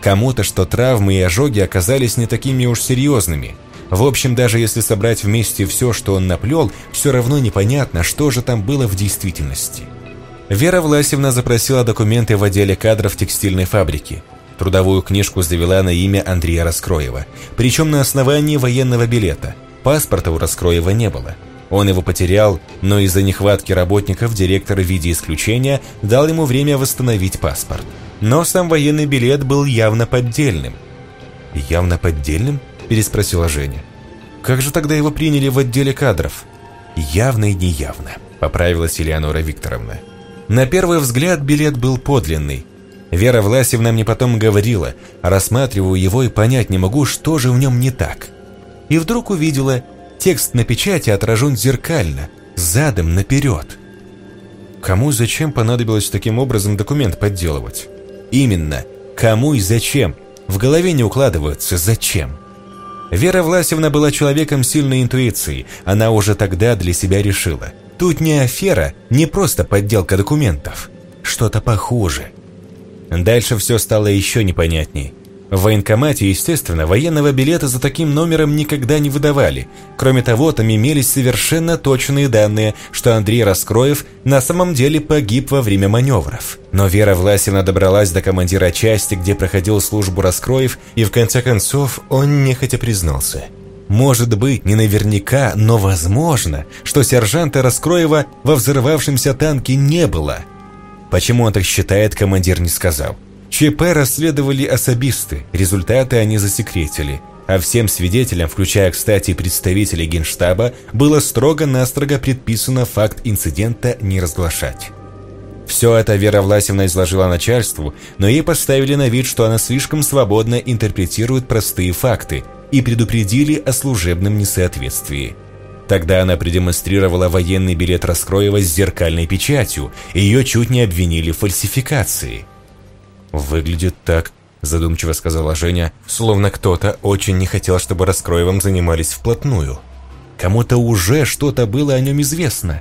Кому-то, что травмы и ожоги оказались не такими уж серьезными. В общем, даже если собрать вместе все, что он наплел, все равно непонятно, что же там было в действительности. Вера Власевна запросила документы в отделе кадров текстильной фабрики. Трудовую книжку завела на имя Андрея Раскроева, причем на основании военного билета. Паспорта у Раскроева не было. Он его потерял, но из-за нехватки работников директор в виде исключения дал ему время восстановить паспорт. Но сам военный билет был явно поддельным. «Явно поддельным?» – переспросила Женя. «Как же тогда его приняли в отделе кадров?» «Явно и неявно», – поправилась Элеонора Викторовна. На первый взгляд билет был подлинный. Вера Власевна мне потом говорила, рассматриваю его и понять не могу, что же в нем не так. И вдруг увидела – Текст на печати отражен зеркально, задом наперед. Кому зачем понадобилось таким образом документ подделывать? Именно, кому и зачем? В голове не укладывается «зачем?». Вера Власевна была человеком сильной интуиции, она уже тогда для себя решила. Тут не афера, не просто подделка документов. Что-то похуже. Дальше все стало еще непонятней. В военкомате, естественно, военного билета за таким номером никогда не выдавали. Кроме того, там имелись совершенно точные данные, что Андрей Раскроев на самом деле погиб во время маневров. Но Вера Власина добралась до командира части, где проходил службу Раскроев, и в конце концов он нехотя признался. Может быть, не наверняка, но возможно, что сержанта Раскроева во взорвавшемся танке не было. Почему он так считает, командир не сказал. ЧП расследовали особисты, результаты они засекретили, а всем свидетелям, включая, кстати, представителей Генштаба, было строго-настрого предписано факт инцидента не разглашать. Все это Вера Власевна изложила начальству, но ей поставили на вид, что она слишком свободно интерпретирует простые факты и предупредили о служебном несоответствии. Тогда она продемонстрировала военный билет Раскроева с зеркальной печатью, и ее чуть не обвинили в фальсификации – «Выглядит так», – задумчиво сказала Женя, словно кто-то очень не хотел, чтобы Раскроевым занимались вплотную. Кому-то уже что-то было о нем известно.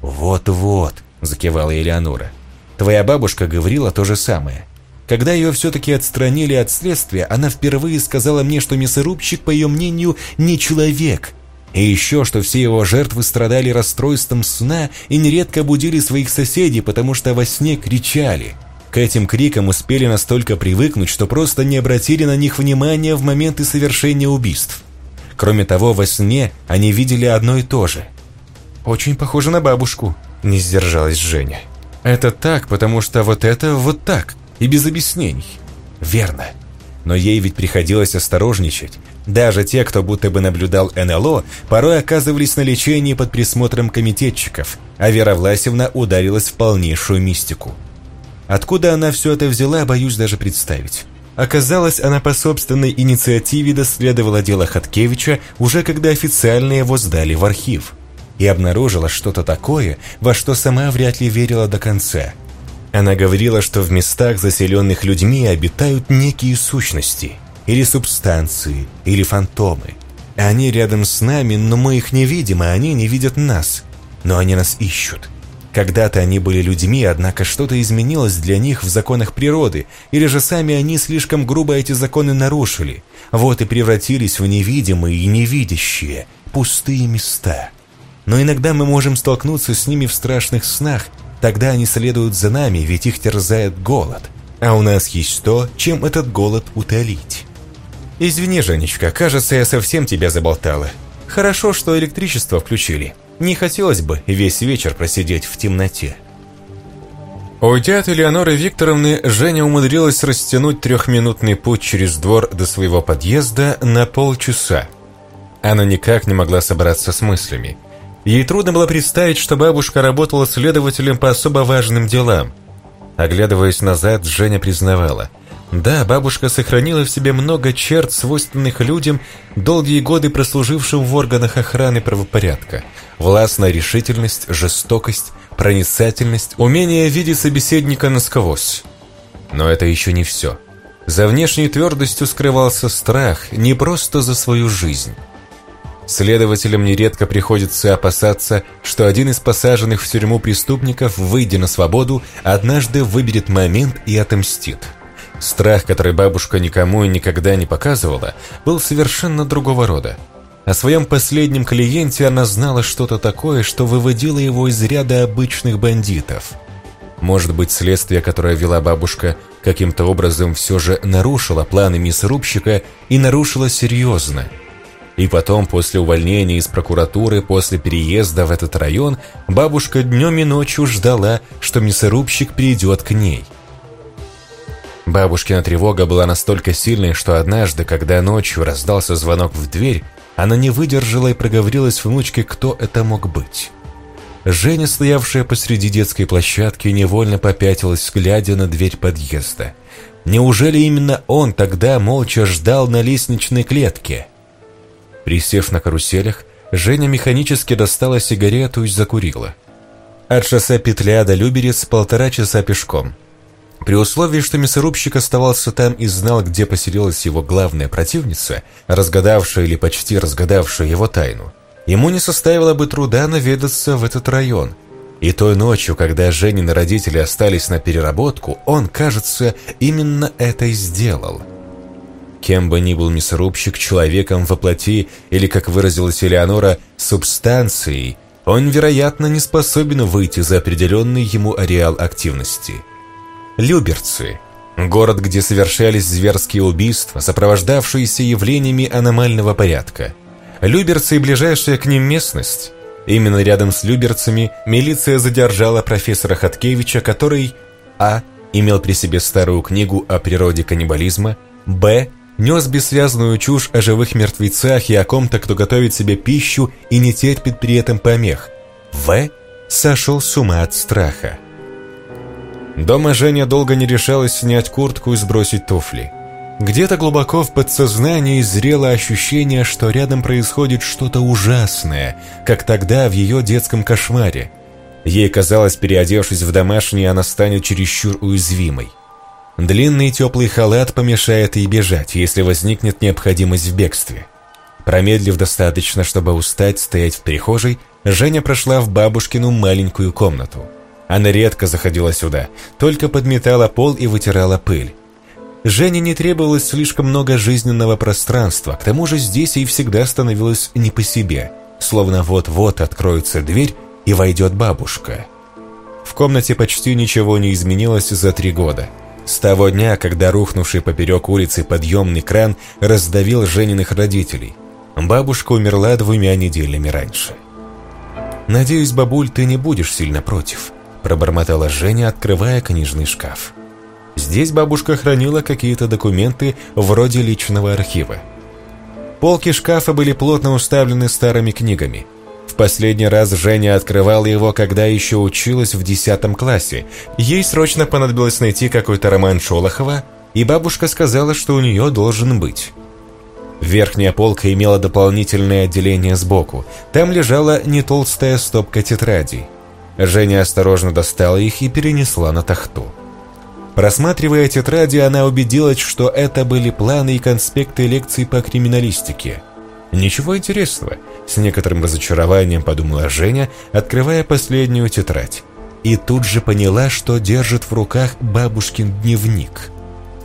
«Вот-вот», – закивала Элеонора. «Твоя бабушка говорила то же самое. Когда ее все-таки отстранили от следствия, она впервые сказала мне, что мясорубчик, по ее мнению, не человек». И еще, что все его жертвы страдали расстройством сна и нередко будили своих соседей, потому что во сне кричали. К этим крикам успели настолько привыкнуть, что просто не обратили на них внимания в моменты совершения убийств. Кроме того, во сне они видели одно и то же. «Очень похоже на бабушку», – не сдержалась Женя. «Это так, потому что вот это вот так, и без объяснений». «Верно. Но ей ведь приходилось осторожничать. Даже те, кто будто бы наблюдал НЛО, порой оказывались на лечении под присмотром комитетчиков, а Вера Власевна ударилась в полнейшую мистику. Откуда она все это взяла, боюсь даже представить. Оказалось, она по собственной инициативе доследовала дело Хаткевича уже когда официально его сдали в архив. И обнаружила что-то такое, во что сама вряд ли верила до конца. Она говорила, что в местах, заселенных людьми, обитают некие сущности, или субстанции, или фантомы. Они рядом с нами, но мы их не видим, а они не видят нас. Но они нас ищут. Когда-то они были людьми, однако что-то изменилось для них в законах природы, или же сами они слишком грубо эти законы нарушили. Вот и превратились в невидимые и невидящие, пустые места. Но иногда мы можем столкнуться с ними в страшных снах, тогда они следуют за нами, ведь их терзает голод. А у нас есть то, чем этот голод утолить. Извини, Женечка, кажется, я совсем тебя заболтала. Хорошо, что электричество включили. Не хотелось бы весь вечер просидеть в темноте. Уйдя от Элеоноры Викторовны, Женя умудрилась растянуть трехминутный путь через двор до своего подъезда на полчаса. Она никак не могла собраться с мыслями. Ей трудно было представить, что бабушка работала следователем по особо важным делам. Оглядываясь назад, Женя признавала – да, бабушка сохранила в себе много черт, свойственных людям, долгие годы прослужившим в органах охраны правопорядка. Властная решительность, жестокость, проницательность, умение видеть собеседника насквозь. Но это еще не все. За внешней твердостью скрывался страх не просто за свою жизнь. Следователям нередко приходится опасаться, что один из посаженных в тюрьму преступников, выйдя на свободу, однажды выберет момент и отомстит. Страх, который бабушка никому и никогда не показывала, был совершенно другого рода. О своем последнем клиенте она знала что-то такое, что выводило его из ряда обычных бандитов. Может быть, следствие, которое вела бабушка, каким-то образом все же нарушило планы мисс и нарушило серьезно – и потом, после увольнения из прокуратуры, после переезда в этот район, бабушка днем и ночью ждала, что мясорубщик придет к ней. Бабушкина тревога была настолько сильной, что однажды, когда ночью раздался звонок в дверь, она не выдержала и проговорилась внучке, кто это мог быть. Женя, стоявшая посреди детской площадки, невольно попятилась, глядя на дверь подъезда. Неужели именно он тогда молча ждал на лестничной клетке? Присев на каруселях, Женя механически достала сигарету и закурила. От шоссе Петля до Люберец полтора часа пешком. При условии, что мясорубщик оставался там и знал, где поселилась его главная противница, разгадавшая или почти разгадавшая его тайну, ему не составило бы труда наведаться в этот район. И той ночью, когда Женины родители остались на переработку, он, кажется, именно это и сделал – Кем бы ни был мясорубщик, человеком во плоти или, как выразилась Элеонора, субстанцией, он, вероятно, не способен выйти за определенный ему ареал активности. Люберцы – город, где совершались зверские убийства, сопровождавшиеся явлениями аномального порядка. Люберцы и ближайшая к ним местность. Именно рядом с Люберцами милиция задержала профессора Хаткевича, который а. имел при себе старую книгу о природе каннибализма, б нес бессвязную чушь о живых мертвецах и о ком-то, кто готовит себе пищу и не терпит при этом помех. В. сошел с ума от страха. Дома Женя долго не решалась снять куртку и сбросить туфли. Где-то глубоко в подсознании зрело ощущение, что рядом происходит что-то ужасное, как тогда в ее детском кошмаре. Ей казалось, переодевшись в домашнее, она станет чересчур уязвимой. Длинный теплый халат помешает ей бежать, если возникнет необходимость в бегстве. Промедлив достаточно, чтобы устать стоять в прихожей, Женя прошла в бабушкину маленькую комнату. Она редко заходила сюда, только подметала пол и вытирала пыль. Жене не требовалось слишком много жизненного пространства, к тому же здесь ей всегда становилось не по себе, словно вот-вот откроется дверь и войдет бабушка. В комнате почти ничего не изменилось за три года – с того дня, когда рухнувший поперек улицы подъемный кран раздавил Жениных родителей. Бабушка умерла двумя неделями раньше. «Надеюсь, бабуль, ты не будешь сильно против», – пробормотала Женя, открывая книжный шкаф. Здесь бабушка хранила какие-то документы вроде личного архива. Полки шкафа были плотно уставлены старыми книгами – в последний раз Женя открывала его, когда еще училась в 10 классе. Ей срочно понадобилось найти какой-то роман Шолохова, и бабушка сказала, что у нее должен быть. Верхняя полка имела дополнительное отделение сбоку. Там лежала не толстая стопка тетрадей. Женя осторожно достала их и перенесла на тахту. Просматривая тетради, она убедилась, что это были планы и конспекты лекций по криминалистике – Ничего интересного, с некоторым разочарованием подумала Женя, открывая последнюю тетрадь. И тут же поняла, что держит в руках бабушкин дневник.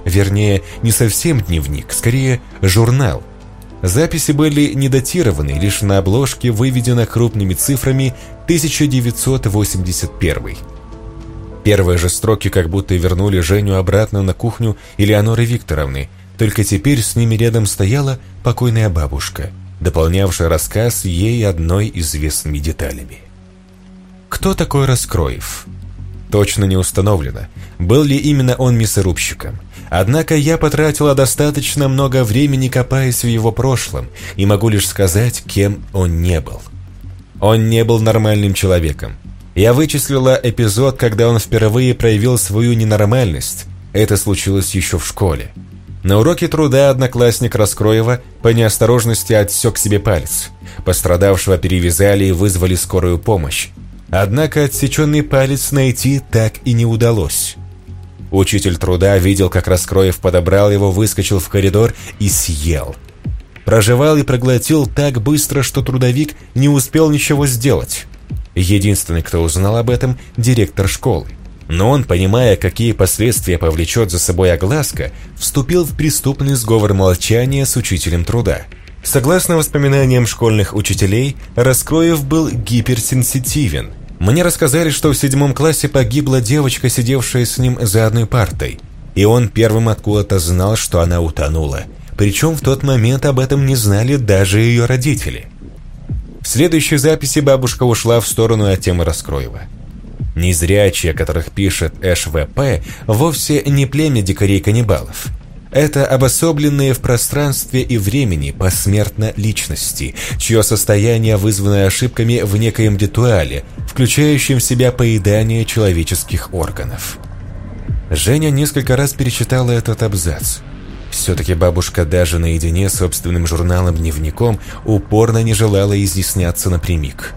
Вернее, не совсем дневник, скорее журнал. Записи были не датированы, лишь на обложке выведено крупными цифрами 1981. Первые же строки как будто вернули Женю обратно на кухню Элеоноры Викторовны, только теперь с ними рядом стояла покойная бабушка, дополнявшая рассказ ей одной известными деталями. Кто такой Раскроев? Точно не установлено, был ли именно он мясорубщиком. Однако я потратила достаточно много времени, копаясь в его прошлом, и могу лишь сказать, кем он не был. Он не был нормальным человеком. Я вычислила эпизод, когда он впервые проявил свою ненормальность. Это случилось еще в школе. На уроке труда одноклассник Раскроева по неосторожности отсек себе палец. Пострадавшего перевязали и вызвали скорую помощь. Однако отсеченный палец найти так и не удалось. Учитель труда видел, как Раскроев подобрал его, выскочил в коридор и съел. проживал и проглотил так быстро, что трудовик не успел ничего сделать. Единственный, кто узнал об этом, директор школы. Но он, понимая, какие последствия повлечет за собой огласка, вступил в преступный сговор молчания с учителем труда. Согласно воспоминаниям школьных учителей, Раскроев был гиперсенситивен. Мне рассказали, что в седьмом классе погибла девочка, сидевшая с ним за одной партой. И он первым откуда-то знал, что она утонула. Причем в тот момент об этом не знали даже ее родители. В следующей записи бабушка ушла в сторону от темы Раскроева. Незрячие, о которых пишет ШВП, вовсе не племя дикарей-каннибалов. Это обособленные в пространстве и времени посмертно личности, чье состояние вызвано ошибками в некоем ритуале, включающем в себя поедание человеческих органов. Женя несколько раз перечитала этот абзац. Все-таки бабушка даже наедине с собственным журналом-дневником упорно не желала изъясняться напрямик.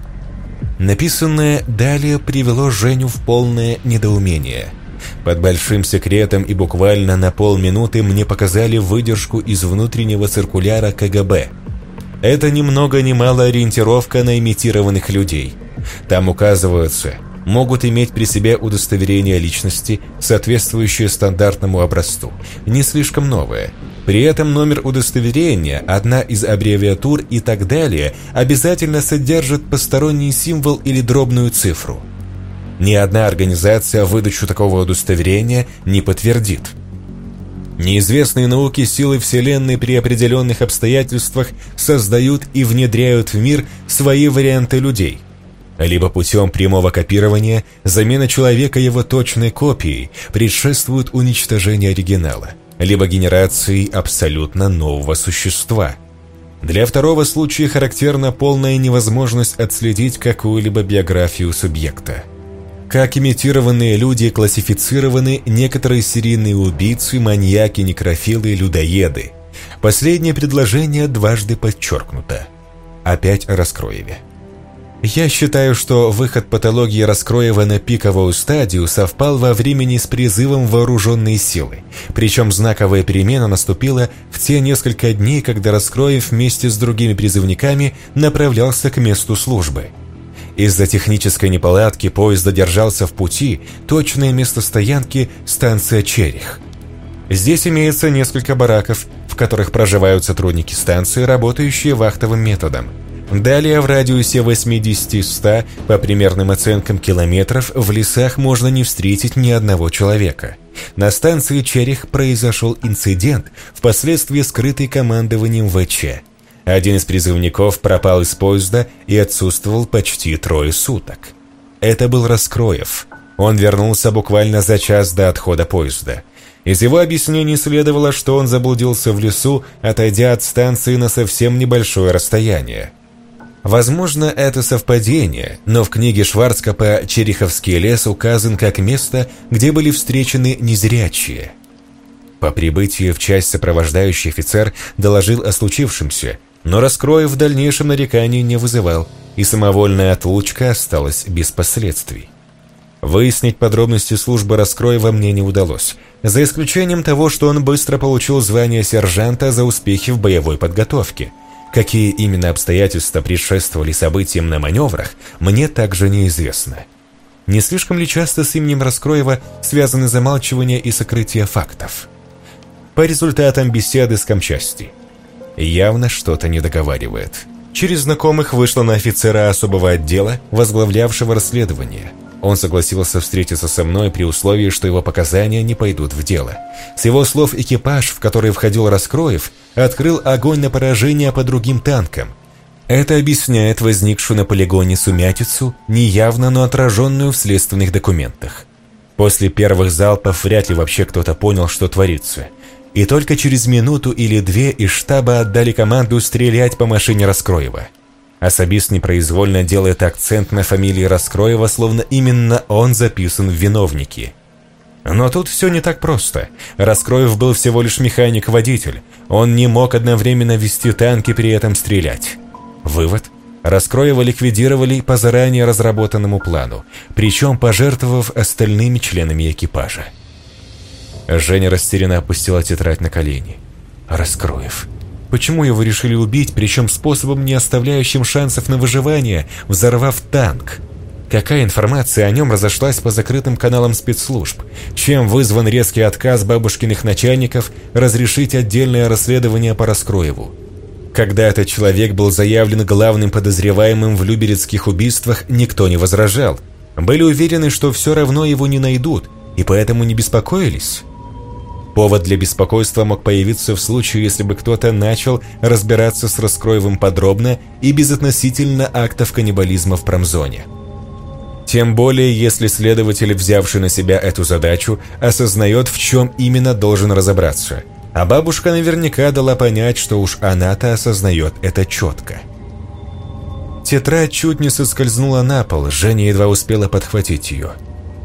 Написанное далее привело Женю в полное недоумение. Под большим секретом и буквально на полминуты мне показали выдержку из внутреннего циркуляра КГБ. Это ни много ни мало ориентировка на имитированных людей. Там указываются – могут иметь при себе удостоверение личности, соответствующее стандартному образцу, не слишком новое. При этом номер удостоверения, одна из аббревиатур и так далее обязательно содержит посторонний символ или дробную цифру. Ни одна организация выдачу такого удостоверения не подтвердит. Неизвестные науки силы Вселенной при определенных обстоятельствах создают и внедряют в мир свои варианты людей – либо путем прямого копирования замена человека его точной копией предшествует уничтожению оригинала, либо генерации абсолютно нового существа. Для второго случая характерна полная невозможность отследить какую-либо биографию субъекта. Как имитированные люди классифицированы некоторые серийные убийцы, маньяки, некрофилы, людоеды. Последнее предложение дважды подчеркнуто. Опять о Раскроеве. Я считаю, что выход патологии Раскроева на пиковую стадию совпал во времени с призывом вооруженной силы. Причем знаковая перемена наступила в те несколько дней, когда Раскроев вместе с другими призывниками направлялся к месту службы. Из-за технической неполадки поезд задержался в пути, точное место стоянки – станция Черех. Здесь имеется несколько бараков, в которых проживают сотрудники станции, работающие вахтовым методом – Далее в радиусе 80-100 по примерным оценкам километров в лесах можно не встретить ни одного человека. На станции Черех произошел инцидент, впоследствии скрытый командованием ВЧ. Один из призывников пропал из поезда и отсутствовал почти трое суток. Это был Раскроев. Он вернулся буквально за час до отхода поезда. Из его объяснений следовало, что он заблудился в лесу, отойдя от станции на совсем небольшое расстояние. Возможно, это совпадение, но в книге Шварцкопа «Череховский лес» указан как место, где были встречены незрячие. По прибытии в часть сопровождающий офицер доложил о случившемся, но раскроев в дальнейшем нареканий не вызывал, и самовольная отлучка осталась без последствий. Выяснить подробности службы Раскроева мне не удалось, за исключением того, что он быстро получил звание сержанта за успехи в боевой подготовке – Какие именно обстоятельства предшествовали событиям на маневрах, мне также неизвестно. Не слишком ли часто с именем Раскроева связаны замалчивание и сокрытие фактов? По результатам беседы с Камчасти. Явно что-то не договаривает. Через знакомых вышла на офицера особого отдела, возглавлявшего расследование – он согласился встретиться со мной при условии, что его показания не пойдут в дело. С его слов экипаж, в который входил Раскроев, открыл огонь на поражение по другим танкам. Это объясняет возникшую на полигоне сумятицу, неявно, но отраженную в следственных документах. После первых залпов вряд ли вообще кто-то понял, что творится. И только через минуту или две из штаба отдали команду стрелять по машине Раскроева – Особист непроизвольно делает акцент на фамилии Раскроева, словно именно он записан в виновники. Но тут все не так просто. Раскроев был всего лишь механик-водитель. Он не мог одновременно вести танки при этом стрелять. Вывод. Раскроева ликвидировали по заранее разработанному плану, причем пожертвовав остальными членами экипажа. Женя растерянно опустила тетрадь на колени. Раскроев. Почему его решили убить, причем способом, не оставляющим шансов на выживание, взорвав танк? Какая информация о нем разошлась по закрытым каналам спецслужб? Чем вызван резкий отказ бабушкиных начальников разрешить отдельное расследование по Раскроеву? Когда этот человек был заявлен главным подозреваемым в люберецких убийствах, никто не возражал. Были уверены, что все равно его не найдут, и поэтому не беспокоились. Повод для беспокойства мог появиться в случае, если бы кто-то начал разбираться с Раскроевым подробно и безотносительно актов каннибализма в промзоне. Тем более, если следователь, взявший на себя эту задачу, осознает, в чем именно должен разобраться. А бабушка наверняка дала понять, что уж она-то осознает это четко. Тетрадь чуть не соскользнула на пол, Женя едва успела подхватить ее.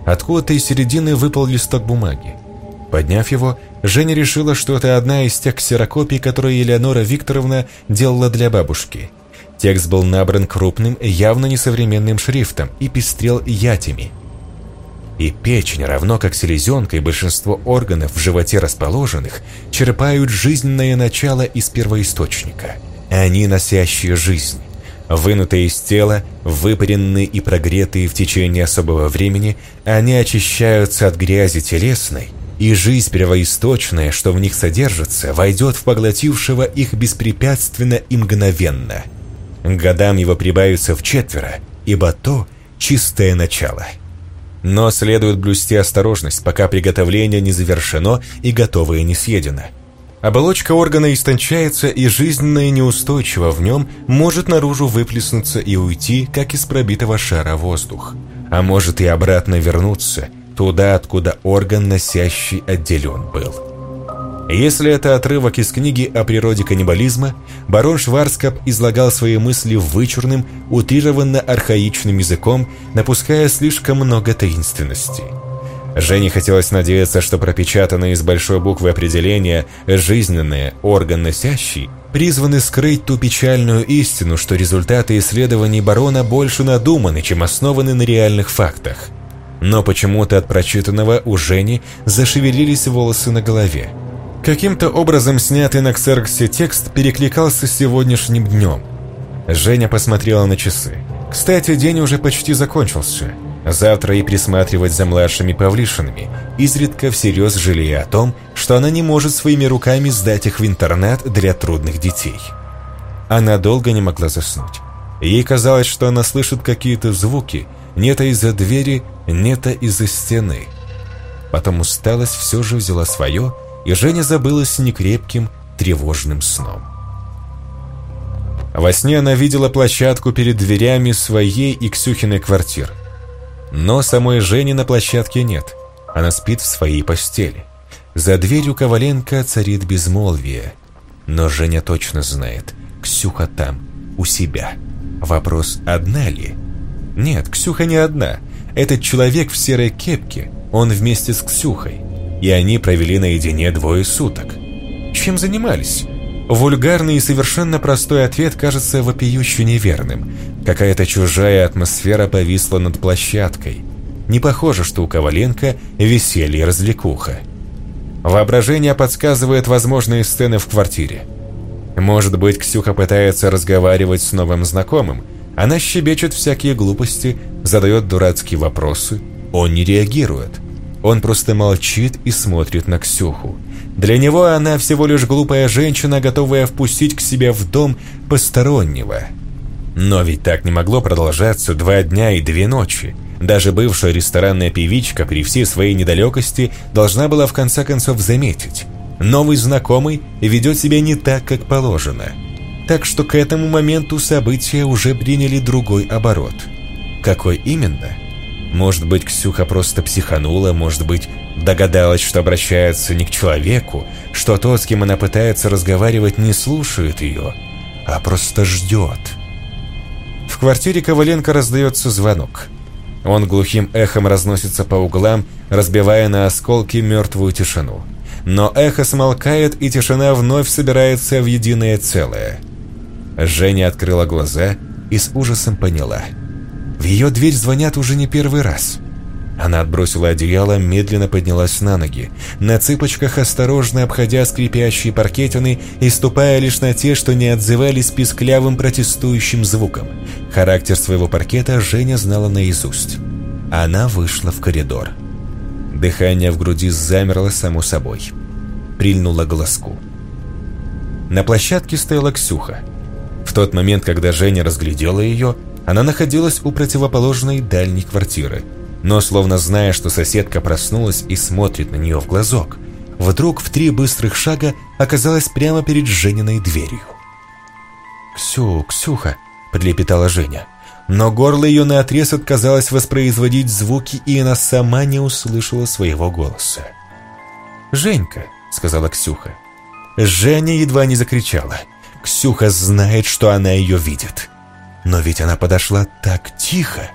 Откуда-то из середины выпал листок бумаги. Подняв его, Женя решила, что это одна из тех ксерокопий, которые Елеонора Викторовна делала для бабушки. Текст был набран крупным, явно несовременным шрифтом и пестрел ятями. И печень, равно как селезенка и большинство органов в животе расположенных, черпают жизненное начало из первоисточника. Они носящие жизнь. Вынутые из тела, выпаренные и прогретые в течение особого времени, они очищаются от грязи телесной и жизнь первоисточная, что в них содержится, войдет в поглотившего их беспрепятственно и мгновенно. Годам его прибавится в четверо, ибо то – чистое начало. Но следует блюсти осторожность, пока приготовление не завершено и готовое не съедено. Оболочка органа истончается, и жизненное неустойчиво в нем может наружу выплеснуться и уйти, как из пробитого шара воздух. А может и обратно вернуться, туда, откуда орган носящий отделен был. Если это отрывок из книги о природе каннибализма, барон Шварцкап излагал свои мысли вычурным, утрированно архаичным языком, напуская слишком много таинственности. Жене хотелось надеяться, что пропечатанные из большой буквы определения «жизненные», «орган носящий» призваны скрыть ту печальную истину, что результаты исследований барона больше надуманы, чем основаны на реальных фактах. Но почему-то от прочитанного у Жени зашевелились волосы на голове. Каким-то образом снятый на Ксерксе текст перекликался с сегодняшним днем. Женя посмотрела на часы. Кстати, день уже почти закончился. Завтра и присматривать за младшими Павлишинами, изредка всерьез жалея о том, что она не может своими руками сдать их в интернат для трудных детей. Она долго не могла заснуть. Ей казалось, что она слышит какие-то звуки, не-то из-за двери, не-то из-за стены. Потом усталость все же взяла свое, и Женя забылась некрепким, тревожным сном. Во сне она видела площадку перед дверями своей и Ксюхиной квартир. Но самой Жени на площадке нет. Она спит в своей постели. За дверью Коваленко царит безмолвие. Но Женя точно знает, Ксюха там, у себя. Вопрос, одна ли? Нет, Ксюха не одна. Этот человек в серой кепке, он вместе с Ксюхой. И они провели наедине двое суток. Чем занимались? Вульгарный и совершенно простой ответ кажется вопиюще неверным. Какая-то чужая атмосфера повисла над площадкой. Не похоже, что у Коваленко веселье и развлекуха. Воображение подсказывает возможные сцены в квартире. Может быть, Ксюха пытается разговаривать с новым знакомым, она щебечет всякие глупости, задает дурацкие вопросы. Он не реагирует. Он просто молчит и смотрит на Ксюху. Для него она всего лишь глупая женщина, готовая впустить к себе в дом постороннего. Но ведь так не могло продолжаться два дня и две ночи. Даже бывшая ресторанная певичка при всей своей недалекости должна была в конце концов заметить. Новый знакомый ведет себя не так, как положено – так что к этому моменту события уже приняли другой оборот. Какой именно? Может быть, Ксюха просто психанула, может быть, догадалась, что обращается не к человеку, что тот, с кем она пытается разговаривать, не слушает ее, а просто ждет. В квартире Коваленко раздается звонок. Он глухим эхом разносится по углам, разбивая на осколки мертвую тишину. Но эхо смолкает, и тишина вновь собирается в единое целое – Женя открыла глаза и с ужасом поняла. В ее дверь звонят уже не первый раз. Она отбросила одеяло, медленно поднялась на ноги, на цыпочках осторожно обходя скрипящие паркетины и ступая лишь на те, что не отзывались писклявым протестующим звуком. Характер своего паркета Женя знала наизусть. Она вышла в коридор. Дыхание в груди замерло само собой. Прильнула глазку. На площадке стояла Ксюха. Тот момент, когда Женя разглядела ее, она находилась у противоположной дальней квартиры – но, словно зная, что соседка проснулась и смотрит на нее в глазок, вдруг в три быстрых шага оказалась прямо перед Жениной дверью. «Ксю, Ксюха!» – подлепетала Женя. Но горло ее наотрез отказалось воспроизводить звуки, и она сама не услышала своего голоса. «Женька!» – сказала Ксюха. Женя едва не закричала. Ксюха знает, что она ее видит. Но ведь она подошла так тихо.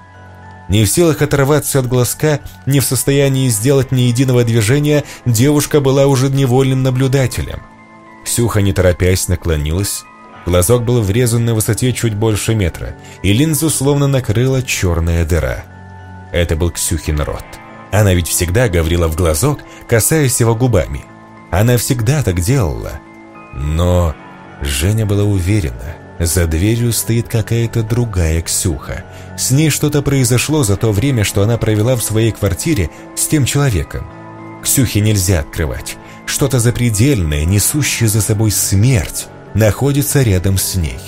Не в силах оторваться от глазка, не в состоянии сделать ни единого движения, девушка была уже невольным наблюдателем. Ксюха, не торопясь, наклонилась. Глазок был врезан на высоте чуть больше метра, и линзу словно накрыла черная дыра. Это был Ксюхин рот. Она ведь всегда говорила в глазок, касаясь его губами. Она всегда так делала. Но Женя была уверена, за дверью стоит какая-то другая Ксюха. С ней что-то произошло за то время, что она провела в своей квартире с тем человеком. Ксюхе нельзя открывать. Что-то запредельное, несущее за собой смерть, находится рядом с ней.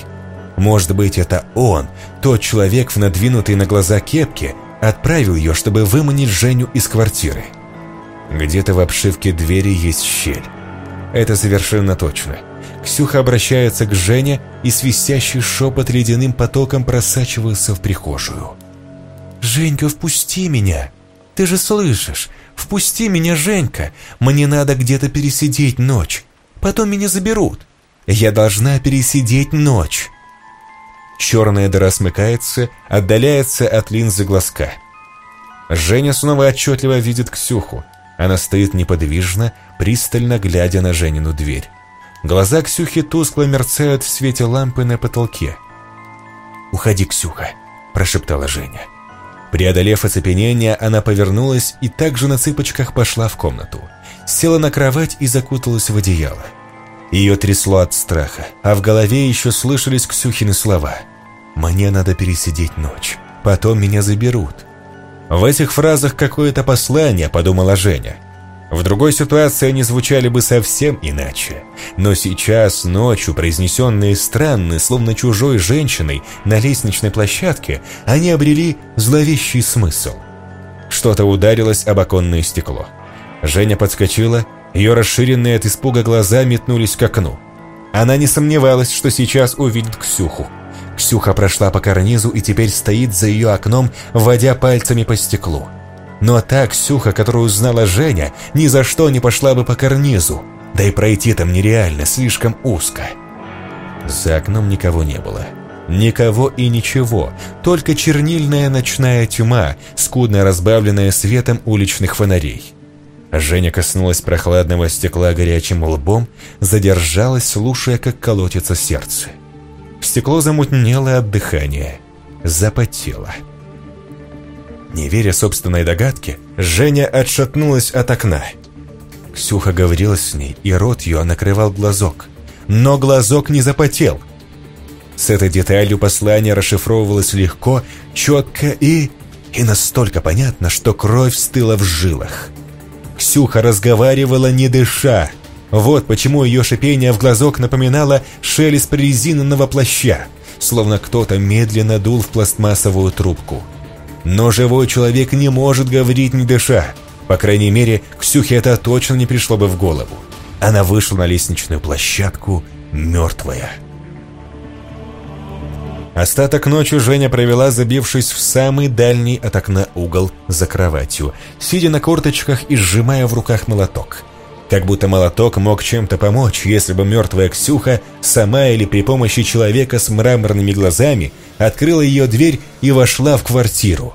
Может быть, это он, тот человек в надвинутой на глаза кепке, отправил ее, чтобы выманить Женю из квартиры. Где-то в обшивке двери есть щель. Это совершенно точно. Ксюха обращается к Жене, и свистящий шепот ледяным потоком просачивается в прихожую. «Женька, впусти меня! Ты же слышишь! Впусти меня, Женька! Мне надо где-то пересидеть ночь. Потом меня заберут. Я должна пересидеть ночь!» Черная дыра смыкается, отдаляется от линзы глазка. Женя снова отчетливо видит Ксюху. Она стоит неподвижно, пристально глядя на Женину дверь. Глаза Ксюхи тускло мерцают в свете лампы на потолке. «Уходи, Ксюха», – прошептала Женя. Преодолев оцепенение, она повернулась и также на цыпочках пошла в комнату. Села на кровать и закуталась в одеяло. Ее трясло от страха, а в голове еще слышались Ксюхины слова. «Мне надо пересидеть ночь, потом меня заберут». В этих фразах какое-то послание, подумала Женя. В другой ситуации они звучали бы совсем иначе. Но сейчас, ночью, произнесенные странно, словно чужой женщиной, на лестничной площадке, они обрели зловещий смысл. Что-то ударилось об оконное стекло. Женя подскочила, ее расширенные от испуга глаза метнулись к окну. Она не сомневалась, что сейчас увидит Ксюху. Ксюха прошла по карнизу и теперь стоит за ее окном, водя пальцами по стеклу. Но та Ксюха, которую знала Женя, ни за что не пошла бы по карнизу. Да и пройти там нереально, слишком узко. За окном никого не было. Никого и ничего, только чернильная ночная тьма, скудно разбавленная светом уличных фонарей. Женя коснулась прохладного стекла горячим лбом, задержалась, слушая, как колотится сердце. Стекло замутнело от дыхания, запотело. Не веря собственной догадке, Женя отшатнулась от окна. Ксюха говорила с ней, и рот ее накрывал глазок. Но глазок не запотел. С этой деталью послание расшифровывалось легко, четко и... и настолько понятно, что кровь стыла в жилах. Ксюха разговаривала не дыша. Вот почему ее шипение в глазок напоминало шелест прорезиненного плаща, словно кто-то медленно дул в пластмассовую трубку. Но живой человек не может говорить не дыша. По крайней мере, Ксюхе это точно не пришло бы в голову. Она вышла на лестничную площадку мертвая. Остаток ночи Женя провела, забившись в самый дальний от окна угол за кроватью, сидя на корточках и сжимая в руках молоток. Как будто молоток мог чем-то помочь, если бы мертвая Ксюха сама или при помощи человека с мраморными глазами открыла ее дверь и вошла в квартиру.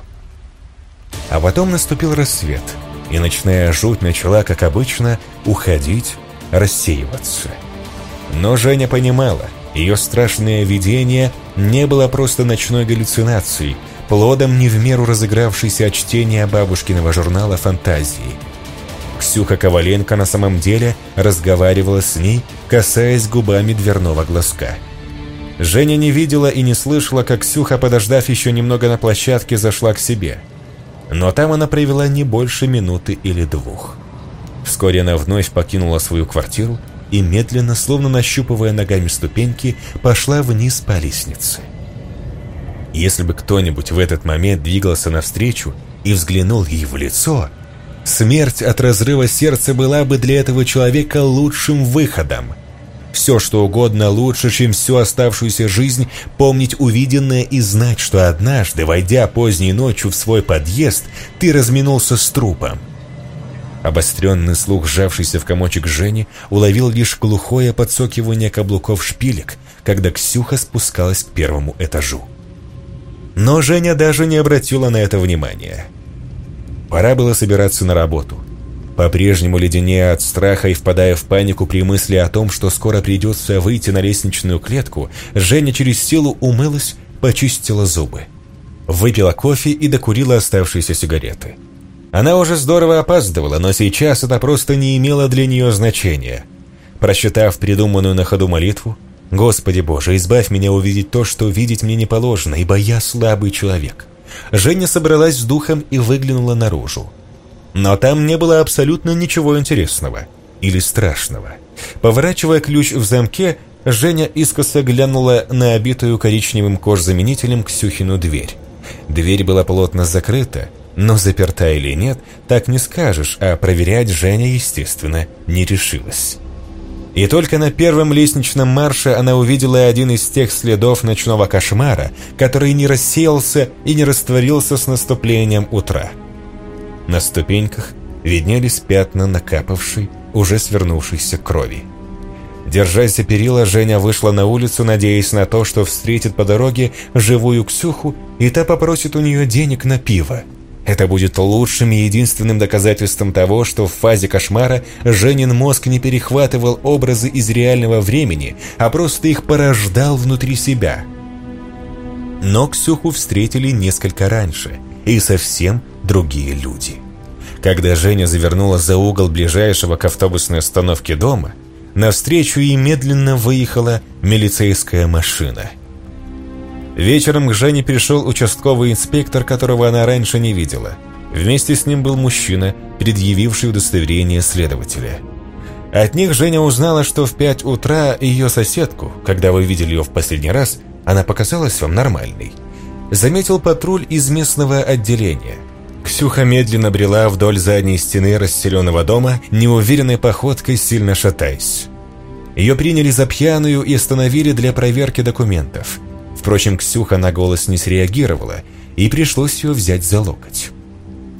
А потом наступил рассвет, и ночная жуть начала, как обычно, уходить, рассеиваться. Но Женя понимала, ее страшное видение не было просто ночной галлюцинацией, плодом не в меру разыгравшейся от чтения бабушкиного журнала «Фантазии». Ксюха Коваленко на самом деле разговаривала с ней, касаясь губами дверного глазка. Женя не видела и не слышала, как Ксюха, подождав еще немного на площадке, зашла к себе. Но там она провела не больше минуты или двух. Вскоре она вновь покинула свою квартиру и медленно, словно нащупывая ногами ступеньки, пошла вниз по лестнице. Если бы кто-нибудь в этот момент двигался навстречу и взглянул ей в лицо, смерть от разрыва сердца была бы для этого человека лучшим выходом. Все, что угодно лучше, чем всю оставшуюся жизнь, помнить увиденное и знать, что однажды, войдя поздней ночью в свой подъезд, ты разминулся с трупом. Обостренный слух, сжавшийся в комочек Жени, уловил лишь глухое подсокивание каблуков шпилек, когда Ксюха спускалась к первому этажу. Но Женя даже не обратила на это внимания. Пора было собираться на работу. По-прежнему леденея от страха и впадая в панику при мысли о том, что скоро придется выйти на лестничную клетку, Женя через силу умылась, почистила зубы. Выпила кофе и докурила оставшиеся сигареты. Она уже здорово опаздывала, но сейчас это просто не имело для нее значения. Просчитав придуманную на ходу молитву, «Господи Боже, избавь меня увидеть то, что видеть мне не положено, ибо я слабый человек». Женя собралась с духом и выглянула наружу. Но там не было абсолютно ничего интересного или страшного. Поворачивая ключ в замке, Женя искоса глянула на обитую коричневым кожзаменителем Ксюхину дверь. Дверь была плотно закрыта, но заперта или нет, так не скажешь, а проверять Женя, естественно, не решилась. И только на первом лестничном марше она увидела один из тех следов ночного кошмара, который не рассеялся и не растворился с наступлением утра. На ступеньках виднелись пятна накапавшей, уже свернувшейся крови. Держась за перила, Женя вышла на улицу, надеясь на то, что встретит по дороге живую Ксюху, и та попросит у нее денег на пиво. Это будет лучшим и единственным доказательством того, что в фазе кошмара Женин мозг не перехватывал образы из реального времени, а просто их порождал внутри себя. Но Ксюху встретили несколько раньше, и совсем другие люди. Когда Женя завернула за угол ближайшего к автобусной остановке дома, навстречу ей медленно выехала милицейская машина – Вечером к Жене пришел участковый инспектор, которого она раньше не видела. Вместе с ним был мужчина, предъявивший удостоверение следователя. От них Женя узнала, что в пять утра ее соседку, когда вы видели ее в последний раз, она показалась вам нормальной. Заметил патруль из местного отделения. Ксюха медленно брела вдоль задней стены расселенного дома, неуверенной походкой сильно шатаясь. Ее приняли за пьяную и остановили для проверки документов – Впрочем, Ксюха на голос не среагировала, и пришлось ее взять за локоть.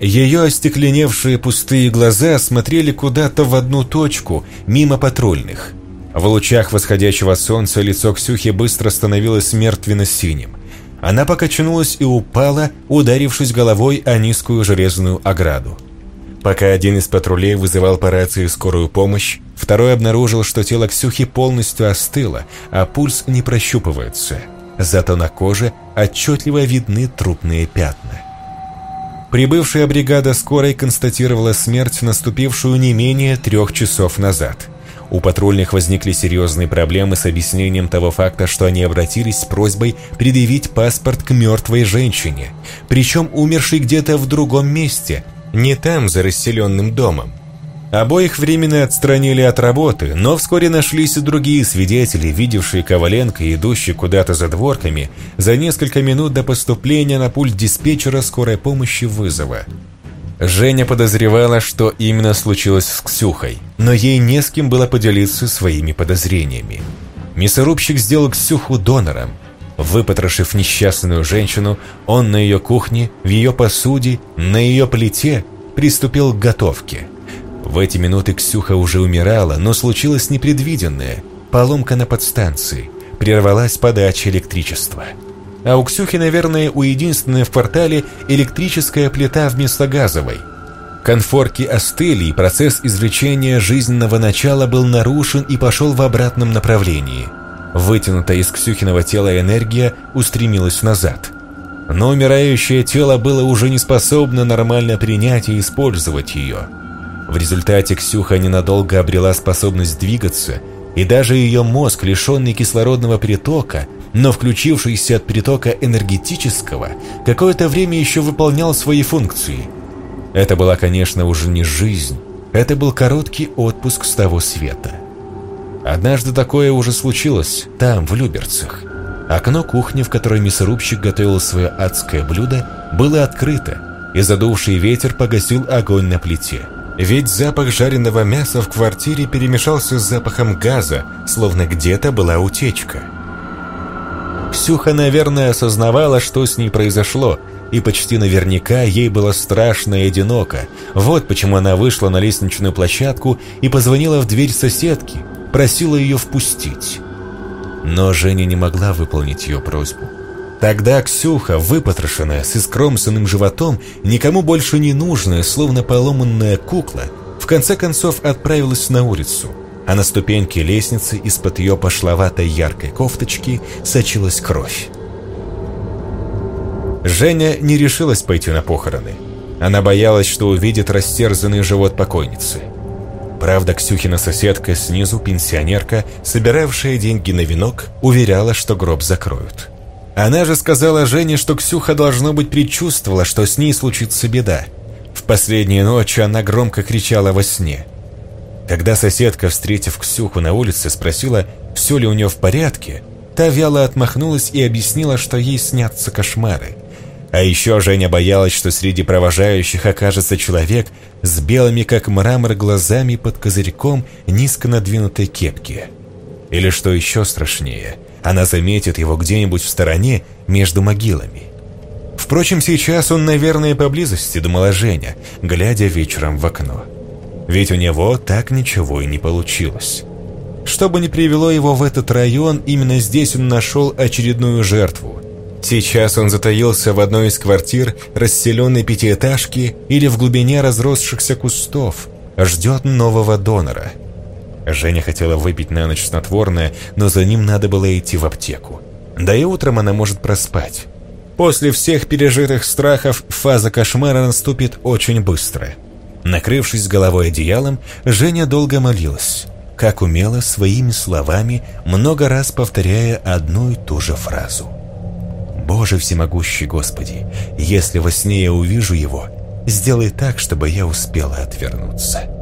Ее остекленевшие пустые глаза смотрели куда-то в одну точку, мимо патрульных. В лучах восходящего солнца лицо Ксюхи быстро становилось мертвенно-синим. Она покачнулась и упала, ударившись головой о низкую железную ограду. Пока один из патрулей вызывал по рации скорую помощь, второй обнаружил, что тело Ксюхи полностью остыло, а пульс не прощупывается – зато на коже отчетливо видны трупные пятна. Прибывшая бригада скорой констатировала смерть, наступившую не менее трех часов назад. У патрульных возникли серьезные проблемы с объяснением того факта, что они обратились с просьбой предъявить паспорт к мертвой женщине, причем умершей где-то в другом месте, не там, за расселенным домом. Обоих временно отстранили от работы, но вскоре нашлись и другие свидетели, видевшие Коваленко, идущий куда-то за дворками, за несколько минут до поступления на пульт диспетчера скорой помощи вызова. Женя подозревала, что именно случилось с Ксюхой, но ей не с кем было поделиться своими подозрениями. Мясорубщик сделал Ксюху донором. Выпотрошив несчастную женщину, он на ее кухне, в ее посуде, на ее плите приступил к готовке – в эти минуты Ксюха уже умирала, но случилось непредвиденное. Поломка на подстанции. Прервалась подача электричества. А у Ксюхи, наверное, у единственной в квартале электрическая плита вместо газовой. Конфорки остыли, и процесс извлечения жизненного начала был нарушен и пошел в обратном направлении. Вытянутая из Ксюхиного тела энергия устремилась назад. Но умирающее тело было уже не способно нормально принять и использовать ее. В результате Ксюха ненадолго обрела способность двигаться, и даже ее мозг, лишенный кислородного притока, но включившийся от притока энергетического, какое-то время еще выполнял свои функции. Это была, конечно, уже не жизнь, это был короткий отпуск с того света. Однажды такое уже случилось, там, в Люберцах. Окно кухни, в которой мясорубщик готовил свое адское блюдо, было открыто, и задувший ветер погасил огонь на плите. Ведь запах жареного мяса в квартире перемешался с запахом газа, словно где-то была утечка. Ксюха, наверное, осознавала, что с ней произошло, и почти наверняка ей было страшно и одиноко. Вот почему она вышла на лестничную площадку и позвонила в дверь соседки, просила ее впустить. Но Женя не могла выполнить ее просьбу. Тогда Ксюха, выпотрошенная, с искромсанным животом, никому больше не нужная, словно поломанная кукла, в конце концов отправилась на улицу, а на ступеньке лестницы из-под ее пошловатой яркой кофточки сочилась кровь. Женя не решилась пойти на похороны. Она боялась, что увидит растерзанный живот покойницы. Правда, Ксюхина соседка снизу, пенсионерка, собиравшая деньги на венок, уверяла, что гроб закроют. Она же сказала Жене, что Ксюха, должно быть, предчувствовала, что с ней случится беда. В последние ночи она громко кричала во сне. Когда соседка, встретив Ксюху на улице, спросила, все ли у нее в порядке, та вяло отмахнулась и объяснила, что ей снятся кошмары – а еще Женя боялась, что среди провожающих окажется человек с белыми, как мрамор, глазами под козырьком низко надвинутой кепки. Или что еще страшнее, она заметит его где-нибудь в стороне между могилами. Впрочем, сейчас он, наверное, поблизости, думала Женя, глядя вечером в окно. Ведь у него так ничего и не получилось. Что бы ни привело его в этот район, именно здесь он нашел очередную жертву – Сейчас он затаился в одной из квартир расселенной пятиэтажки или в глубине разросшихся кустов, ждет нового донора. Женя хотела выпить на ночь снотворное, но за ним надо было идти в аптеку. Да и утром она может проспать. После всех пережитых страхов фаза кошмара наступит очень быстро. Накрывшись головой одеялом, Женя долго молилась, как умела своими словами, много раз повторяя одну и ту же фразу – Боже всемогущий Господи, если во сне я увижу его, сделай так, чтобы я успела отвернуться».